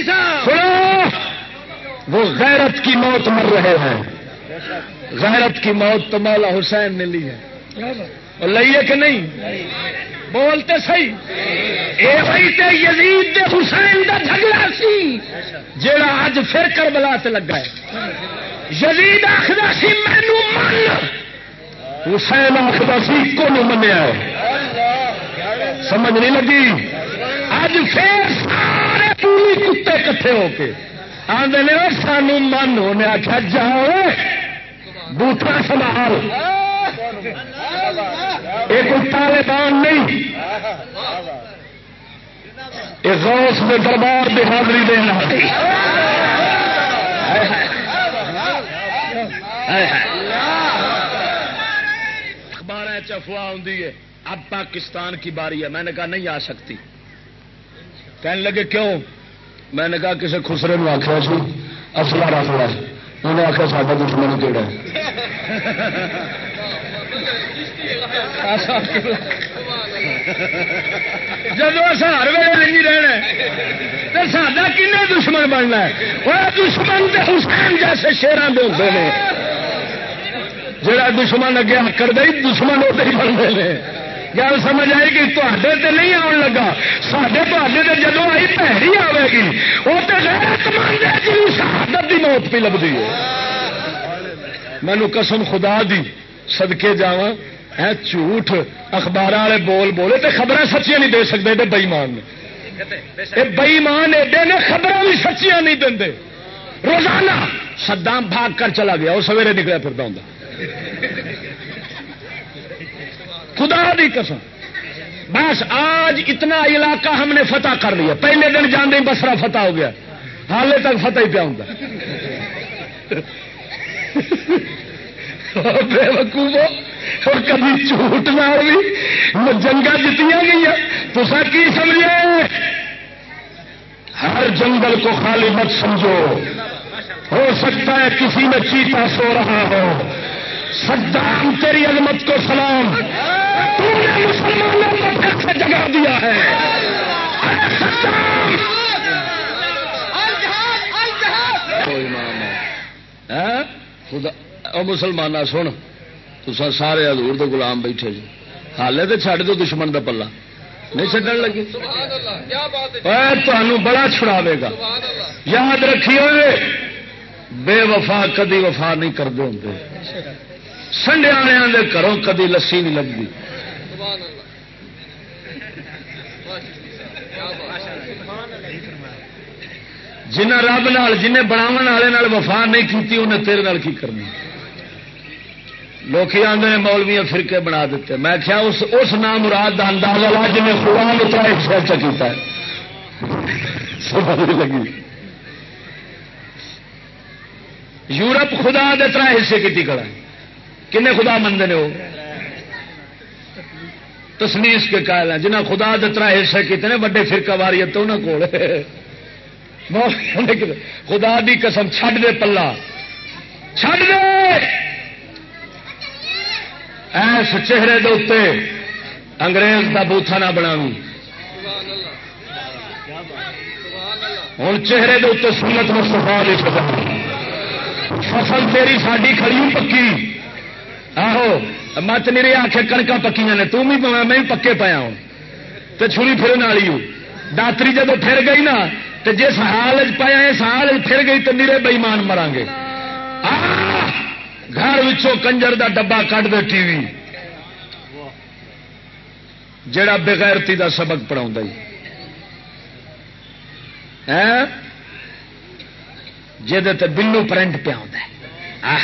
سنو، وہ غیرت کی موت مر رہے ہیں۔ غیرت کی موت تو مولا حسین نے لی ہے۔ اور لئیے کہ نہیں؟ بولتے صحیح۔ اے وہی تے یزید دے حسین دا جھگڑا سی، جیڑا اج پھر کربلا تے لگا ہے۔ یزید آخر سی مینو من۔ حسین آخر سی کو منیا ہے؟ سمجھ نہیں لگی؟ اج پھر سارے پولی کتے کٹھے ہو کے آدھے نے سانو من ہونے آخیا جاؤ بوٹا سنبھال۔ یہ کوئی طالبان نہیں۔ یہ غوث میں دربار کی حاضری دینا اخبار افواہ ہوں اب پاکستان کی باری ہے۔ میں نے کہا نہیں آ سکتی۔ کہنے لگے، کیوں؟ میں نے کہا، کسی خسرے میں آخر سی. اصلا رکھ لیا انہیں آخر سا دشمن کہڑا جب ہر ویلے نہیں رہنا تو سا کن دشمن بننا ہے؟ وہ دشمن حسین جیسے شیران دے ہوتے ہیں جڑا دشمن اگے کر دے، دشمن وہ بنتے ہیں گل سمجھ آئے گی تے نہیں آن لگا۔ سڈے تے جدو آئی پیڑی آئے گی وہ تو جی شہادت کی موت پہ لگتی ہے۔ مینو قسم خدا دی سدکے جا جھوٹ اخبار والے بول بولے تو خبریں سچیاں نہیں دے سکتے ایڈے بئیمان نے۔ بئیمان ایڈے نے خبریں بھی سچیاں نہیں دے روزانہ سدام بھاگ کر چلا گیا وہ سویرے نکلا پھرتا ہوں خدا دی قسم۔ بس آج اتنا علاقہ ہم نے فتح کر لیا۔ پہلے دن جانے بسرا فتح ہو گیا۔ حال تک فتح ہی پیا ہوں بے وقوف اور کبھی جھوٹ نہ ہوئی۔ جنگا جتیا گئی تو کی سمجھے؟ ہر جنگل کو خالی مت سمجھو۔ ہو سکتا ہے کسی میں چیتا سو رہا ہو۔ صدام، تیری عظمت کو سلام۔ تو نے مسلمانوں کو پھر سے جگہ دیا ہے۔ خدا او مسلمان سن۔ تو سارے ہزور تو گلام بیٹھے جی۔ حالے تو چڈ دو دشمن کا پلا نہیں چڈن لگے تمہوں بڑا چھڑاوے گا۔ یاد رکھیے، بے وفا کدی وفا نہیں کرتے ہوں۔ سنڈیا دے گھروں کدی لسی نہیں لگتی۔ جنہ رب نال جنہیں بناو والے وفا نہیں کی انہیں تیرے نال کی کرنی؟ لوگ آدھے مولوی فرقے بنا دیتے۔ میں کیا اس, اس نام مراد کا اندازہ لا جن قرآن اتنا ایک کیتا ہے۔ لگی۔ یورپ خدا دے طرح حصے کی کڑا کنے خدا منتے ہیں وہ تسمیس کے قائل ہیں۔ جنہیں خدا دے طرح حصے کیتے ہیں، وڈے فرقہ واری تو انہوں کو خدا دی قسم چھڈ دے پلا۔ چھڈ دے! ایس چہرے دے اتنے انگریز دا بوتھا نہ بنا ہوں چہرے دے اتنے سنت مستفا نہیں سکا فصل تیری ساری کھڑی پکی۔ آہو مت میرے آخ کنکا پکیاں نے تم بھی پوا میں پکے پایا ہوں تو چھری پھرن والی ہوں داتری جدو پھر گئی نا تو جس حال پایا اس حال پھر گئی تو میرے بئیمان مران گے گھر وچوں کنجر دا ڈبا کٹ دے ٹی وی جڑا بغیرتی دا سبق پڑھا جہد بلو پرنٹ پہ آ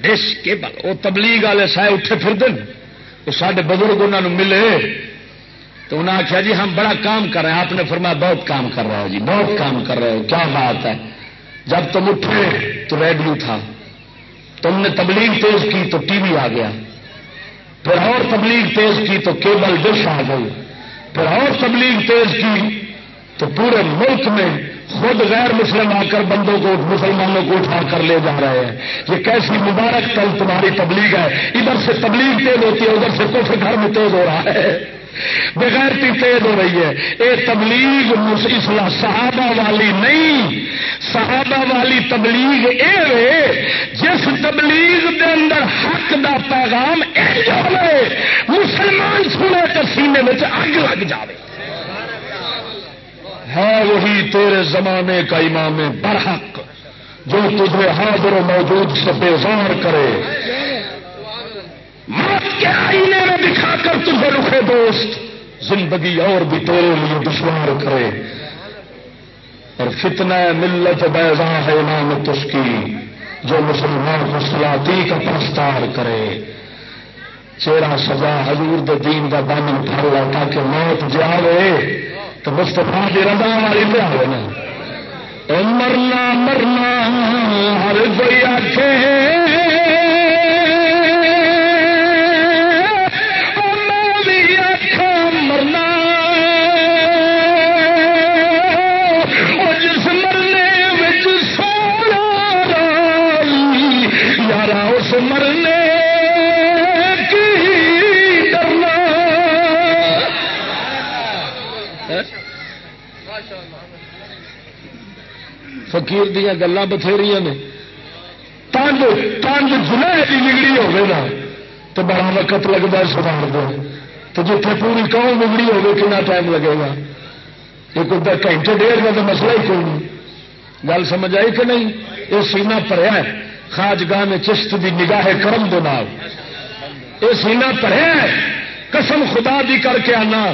ڈش کیبل وہ تبلیغ والے سائے اٹھے پھر دن وہ سارے بزرگ انہوں ملے۔ تو انہوں نے آخیا جی ہم بڑا کام کر رہے ہیں۔ آپ نے فرمایا، بہت کام کر رہے ہو جی بہت کام کر رہے ہو۔ کیا بات ہے؟ جب تم اٹھے تو ریڈیو تھا۔ تم نے تبلیغ تیز کی تو ٹی وی آ گیا۔ پھر اور تبلیغ تیز کی تو کیبل ڈش آ گئی۔ پھر اور تبلیغ تیز کی تو پورے ملک میں خود غیر مسلم آ کر بندوں کو مسلمانوں کو اٹھا کر لے جا رہے ہیں۔ یہ کیسی مبارک کل تمہاری تبلیغ ہے۔ ادھر سے تبلیغ تیز ہوتی ہے، ادھر سے کچھ گھر میں تیز ہو رہا ہے۔ بغیر تیز ہو رہی ہے۔ یہ تبلیغ اسلح صحابہ والی نہیں۔ صحابہ والی تبلیغ اے جس تبلیغ دے اندر حق دا پیغام مسلمان سنے تو سینے میں اگ لگ جائے ہے وہی تیرے زمانے کا امام برحق جو تجھے حاضر و موجود سے بیزار کرے۔ موت کے آئینے میں دکھا کر تجھے رکھے دوست، زندگی اور بھی تیرے لیے دشوار کرے۔ اور فتنہ ملت بیضا ہے امام تشکی جو مسلمان کو سلاطی کا پرستار کرے۔ چہرہ سجا حضور دین کا دامن پھر لا تاکہ موت جاوے تو مستفا دی رضا والی پہ آئے نا۔ مرنا مرنا ہر کوئی آخے فقیر دیا گلا بتھیری نے۔ پانچ پانچ جنہ کی بگڑی ہوگی نا تو بڑا وقت لگتا ہے سدھار دو تو جتنے پوری قوم بگڑی ہوگی کنا ٹائم لگے گا۔ ایک ادھر گھنٹے ڈیڑھ کا تو مسئلہ ہی کوئی نہیں۔ گل سمجھ آئی کہ نہیں؟ یہ سینہ پڑیا ہے۔ خاج گاہ میں چشت دی نگاہ کرم دو نال۔ یہ سینہ پڑیا ہے۔ قسم خدا دی کر کے آنا۔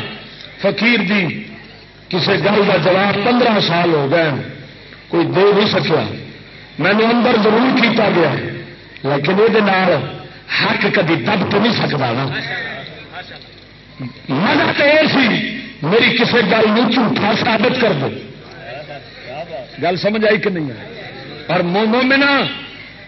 فقیر دی کسی گل کا جواب پندرہ سال ہو گئے کوئی دے نہیں سکیا۔ مینو اندر ضرور کیتا گیا۔ لیکن یہ حق کدی دب تو نہیں سکتا نا۔ مزہ تو یہ سی، میری کسی گل نہیں جھوٹا ثابت کر دو۔ گل سمجھ آئی کہ نہیں؟ آئی اور مومو میں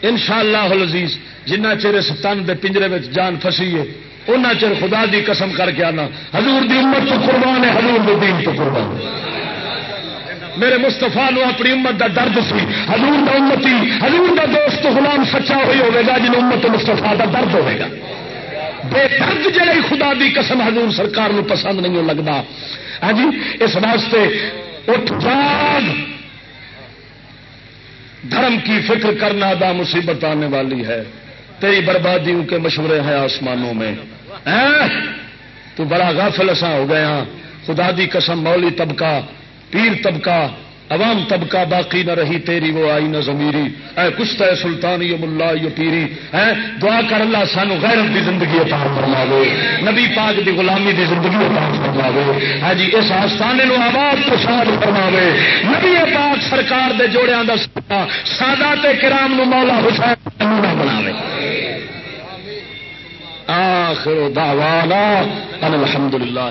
ان شاء اللہ عزیز جنہ چر اس تن دے پنجرے میں جان فسی ہے ان چر خدا دی قسم کر کے آنا۔ حضور دی امت تو قربان ہے، حضور دی دین تو قربان۔ ہے میرے مستفا نو اپنی امت دا درد سی حضور دا امتی، حضور دا دوست غلام سچا ہوئی ہوئے گا جن امت مستفا دا درد ہوئے گا۔ بے درد جڑی خدا دی قسم حضور سرکار نو پسند نہیں لگتا۔ ہاں جی اس واسطے اٹھ جاگ۔ دھرم کی فکر کرنا دا مصیبت آنے والی ہے۔ تیری بربادیوں کے مشورے ہیں آسمانوں میں۔ ہاں؟ تو بڑا غافل اساں ہو گیا۔ خدا دی قسم مولی طبقہ پیر طبقہ، عوام طبقہ باقی نہ رہی، تیری وہ آئی نہ زمیری اے کچھ ہے سلطان یو ملا یو پیری۔ ہے دعا کر اللہ سانو غیرت دی زندگی عطا فرماوے۔ نبی پاک دی غلامی دی زندگی عطا فرماوے۔ ہاں جی اس آستانے نو آباد تو شاد فرماوے۔ نبی پاک سرکار دے جوڑیاں دا سادہ سادات کرام نو مولا حسین نمونہ بناوے۔ آخر دعوانا ان الحمدللہ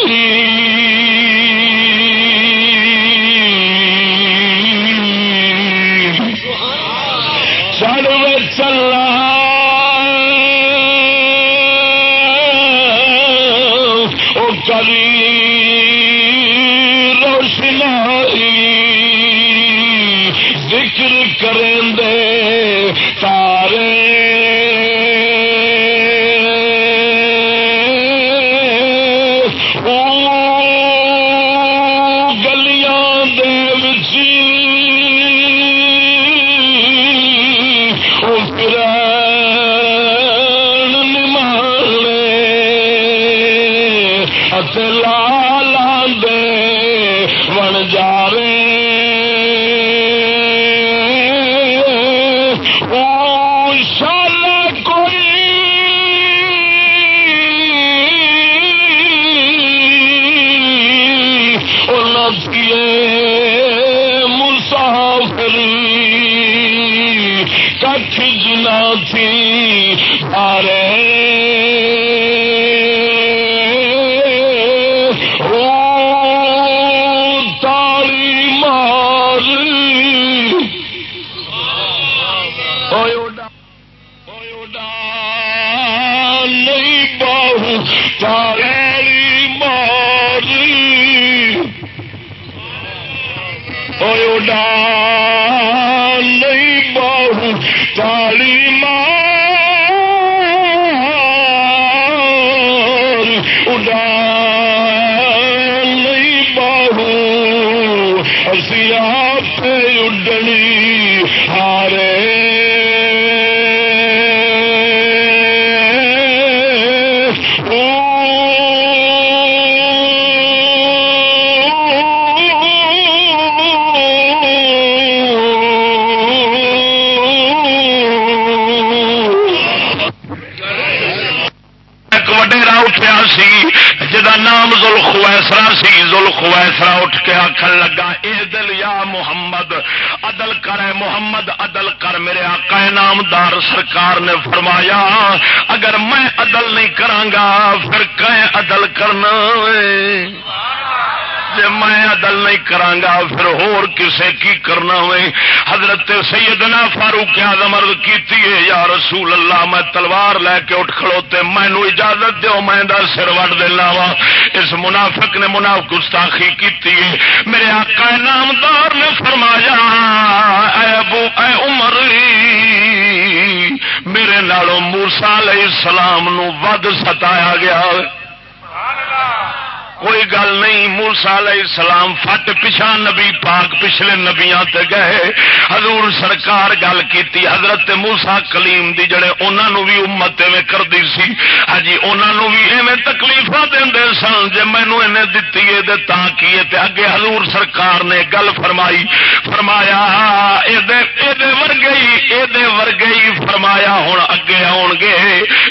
نہیں بہو تاری ماری نہیں بہو تالی زلخویسرا سی زلخویسرا اٹھ کے آخر لگا، اے دل یا محمد، عدل کر محمد، عدل کر میرے آقا نامدار سرکار نے فرمایا، اگر میں عدل نہیں کرانگا پھر کہیں عدل کرنا جی میں عدل نہیں کرانگا، پھر ہور کسے کی کرنا ہوئے؟ حضرت سیدنا فاروق آدم عرض کیتی ہے، یا رسول اللہ، میں تلوار لے کے اٹھ کھڑوتے مینو اجازت دیو، میں دا سر وڑ دینا وا۔ اس منافق نے منافق گستاخی کیتی ہے۔ میرے آقا نامدار نے فرمایا، اے ابو، اے عمر، میرے نالوں موسا علیہ السلام نو ود ستایا گیا۔ سبحان اللہ۔ کوئی گل نہیں موسا علیہ السلام فٹ پچھا نبی پاک پچھلے نبیا گئے۔ حضور سرکار گل کی حضرت موسا کلیم دی جڑے انہوں بھی امت ایویں کر سی۔ ہاں جی انہوں بھی ایویں تکلیف دے سن جی مینو انہیں دتی ہے تا کی اگے حضور سرکار نے گل فرمائی۔ فرمایا ورگے یہ ورگے ہی فرمایا ہوں اگے آن گے۔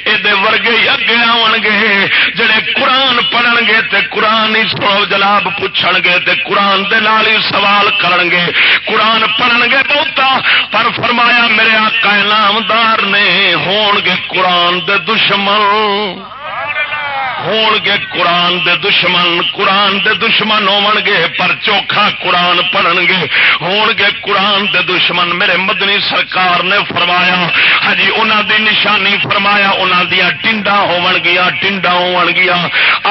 یہ ورگے ہی اگے آن گے۔ جڑے قرآن پڑھن گے تے قرآن ہی سو جلاب پوچھ گے تے قرآن دے نال ہی سوال کرن گے قرآن پڑھن گے بہتا، پر فرمایا میرے آقا نامدار نے ہون گے قرآن دے دشمن۔ ہون گے قرآن دے دشمن، قرآن دے دشمن ہون گے پر چوکھا قرآن پڑھن گے ہون گے قرآن دے دشمن، میرے مدنی سرکار نے فرمایا ہاں ہجی انہوں دی نشانی فرمایا انہوں دیا ٹنڈا ہون گیا ٹنڈا ہون گیا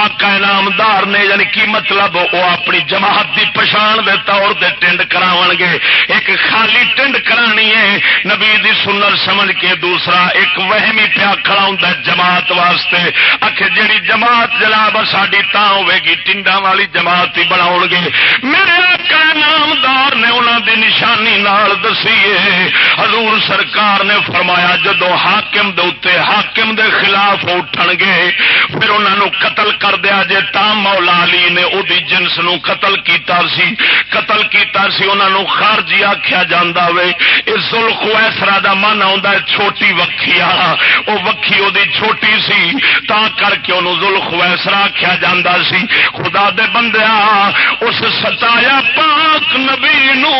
آقا انعامدار نے یعنی کی مطلب وہ اپنی جماعت دی پچھان دے طور دے ٹنڈ کراون گے ایک خالی ٹنڈ کرانی ہے، نبی دی سنر سمجھ کے دوسرا ایک وہمی پیا کھڑا ہوں جماعت واسطے۔ آخ جیڑی جماعت جماعت جناب ساری تا گی ٹنڈا والی جماعت ہی بنا گے۔ میرے آقا نامدار نے انہوں دی نشانی نال دسی حضور سرکار نے فرمایا جدو حاکم دے حاکم دے خلاف اٹھن گے، پھر انہوں قتل کر دیا جے۔ تا مولا علی نے او دی جنس نو قتل کیتا سی۔ قتل کیتا سی انہوں خارجی آخیا جا اس خویسرا دا من آ چھوٹی وکھی آ وہ وکھی وہ چھوٹی سی تا کر کے انہوں خویسرا آخیا جا سی۔ خدا دے بندیا اس ستایا پاک نبی نو۔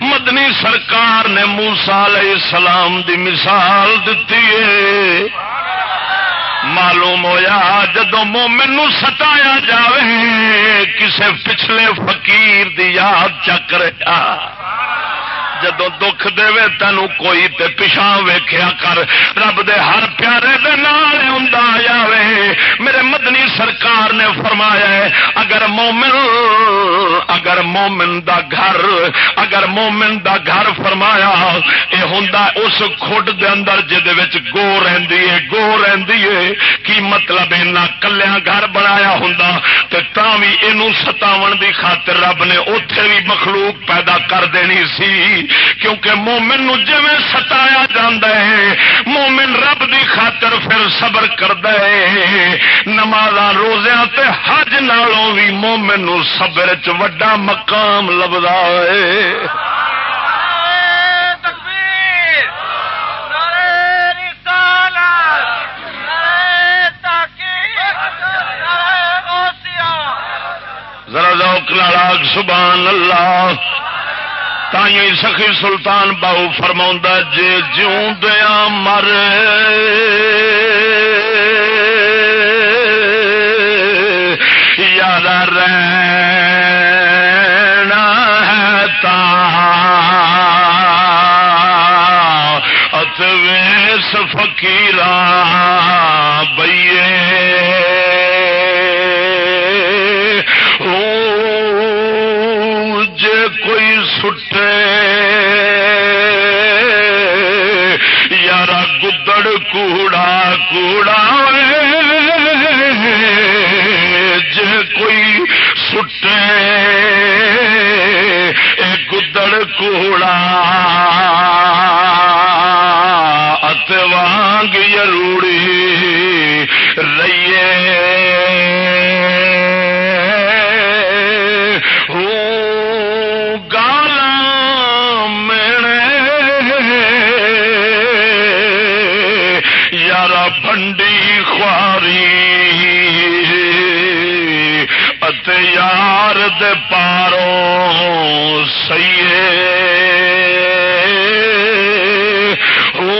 مدنی سرکار نے موسا علیہ السلام دی مثال دیتی ہے۔ معلوم ہویا جدو مومن نو ستایا جاوے، کسے پچھلے فقیر دی یاد چک رہا۔ جدو دکھ دے تین کوئی تے پچھا ویخیا کر، رب دے ہر پیارے دے نال ہوں جاوے۔ میرے مدنی سرکار نے فرمایا ہے، اگر مومن اگر مومن دا گھر، اگر مومن دا گھر فرمایا، اے ہوں اس کھڈ دے اندر جہد گو رہی ہے، گو رہی ہے، کی مطلب اینا کلیا گھر بنایا ہوں تو بھی یہ ستاو دی خاطر رب نے اتے بھی مخلوق پیدا کر دینی سی۔ کیونکہ مومن نو جی ستایا جا ہے، مومن رب دی خاطر پھر صبر کرد نماز روزیا حج نالوں بھی مومن نو صبر چ وڈا مقام لبدا ہے۔ ذرا ذوق لالاگ سبحان اللہ۔ تھی سخی سلطان باؤ فرما جے جوں دیا مر یار رہنا ہے تا اتویس فقیران کوڑا کوڑا جے کوئی سٹے گدڑ کوڑا۔ اتوانگ یروڑی رئیے۔ دے پاروں سیے او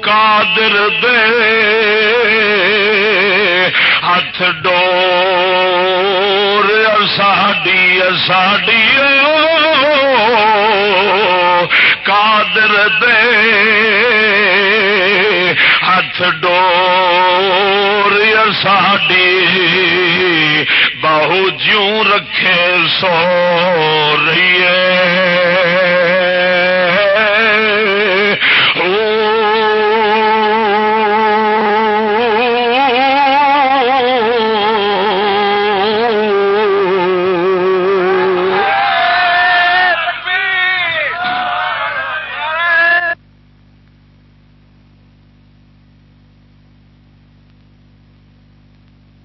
قادر دے ہاتھ ڈور ساڈی ساڈی قادر دے ہاتھ ڈور ساڈی بہو جوں رکھے سو رہی ہے او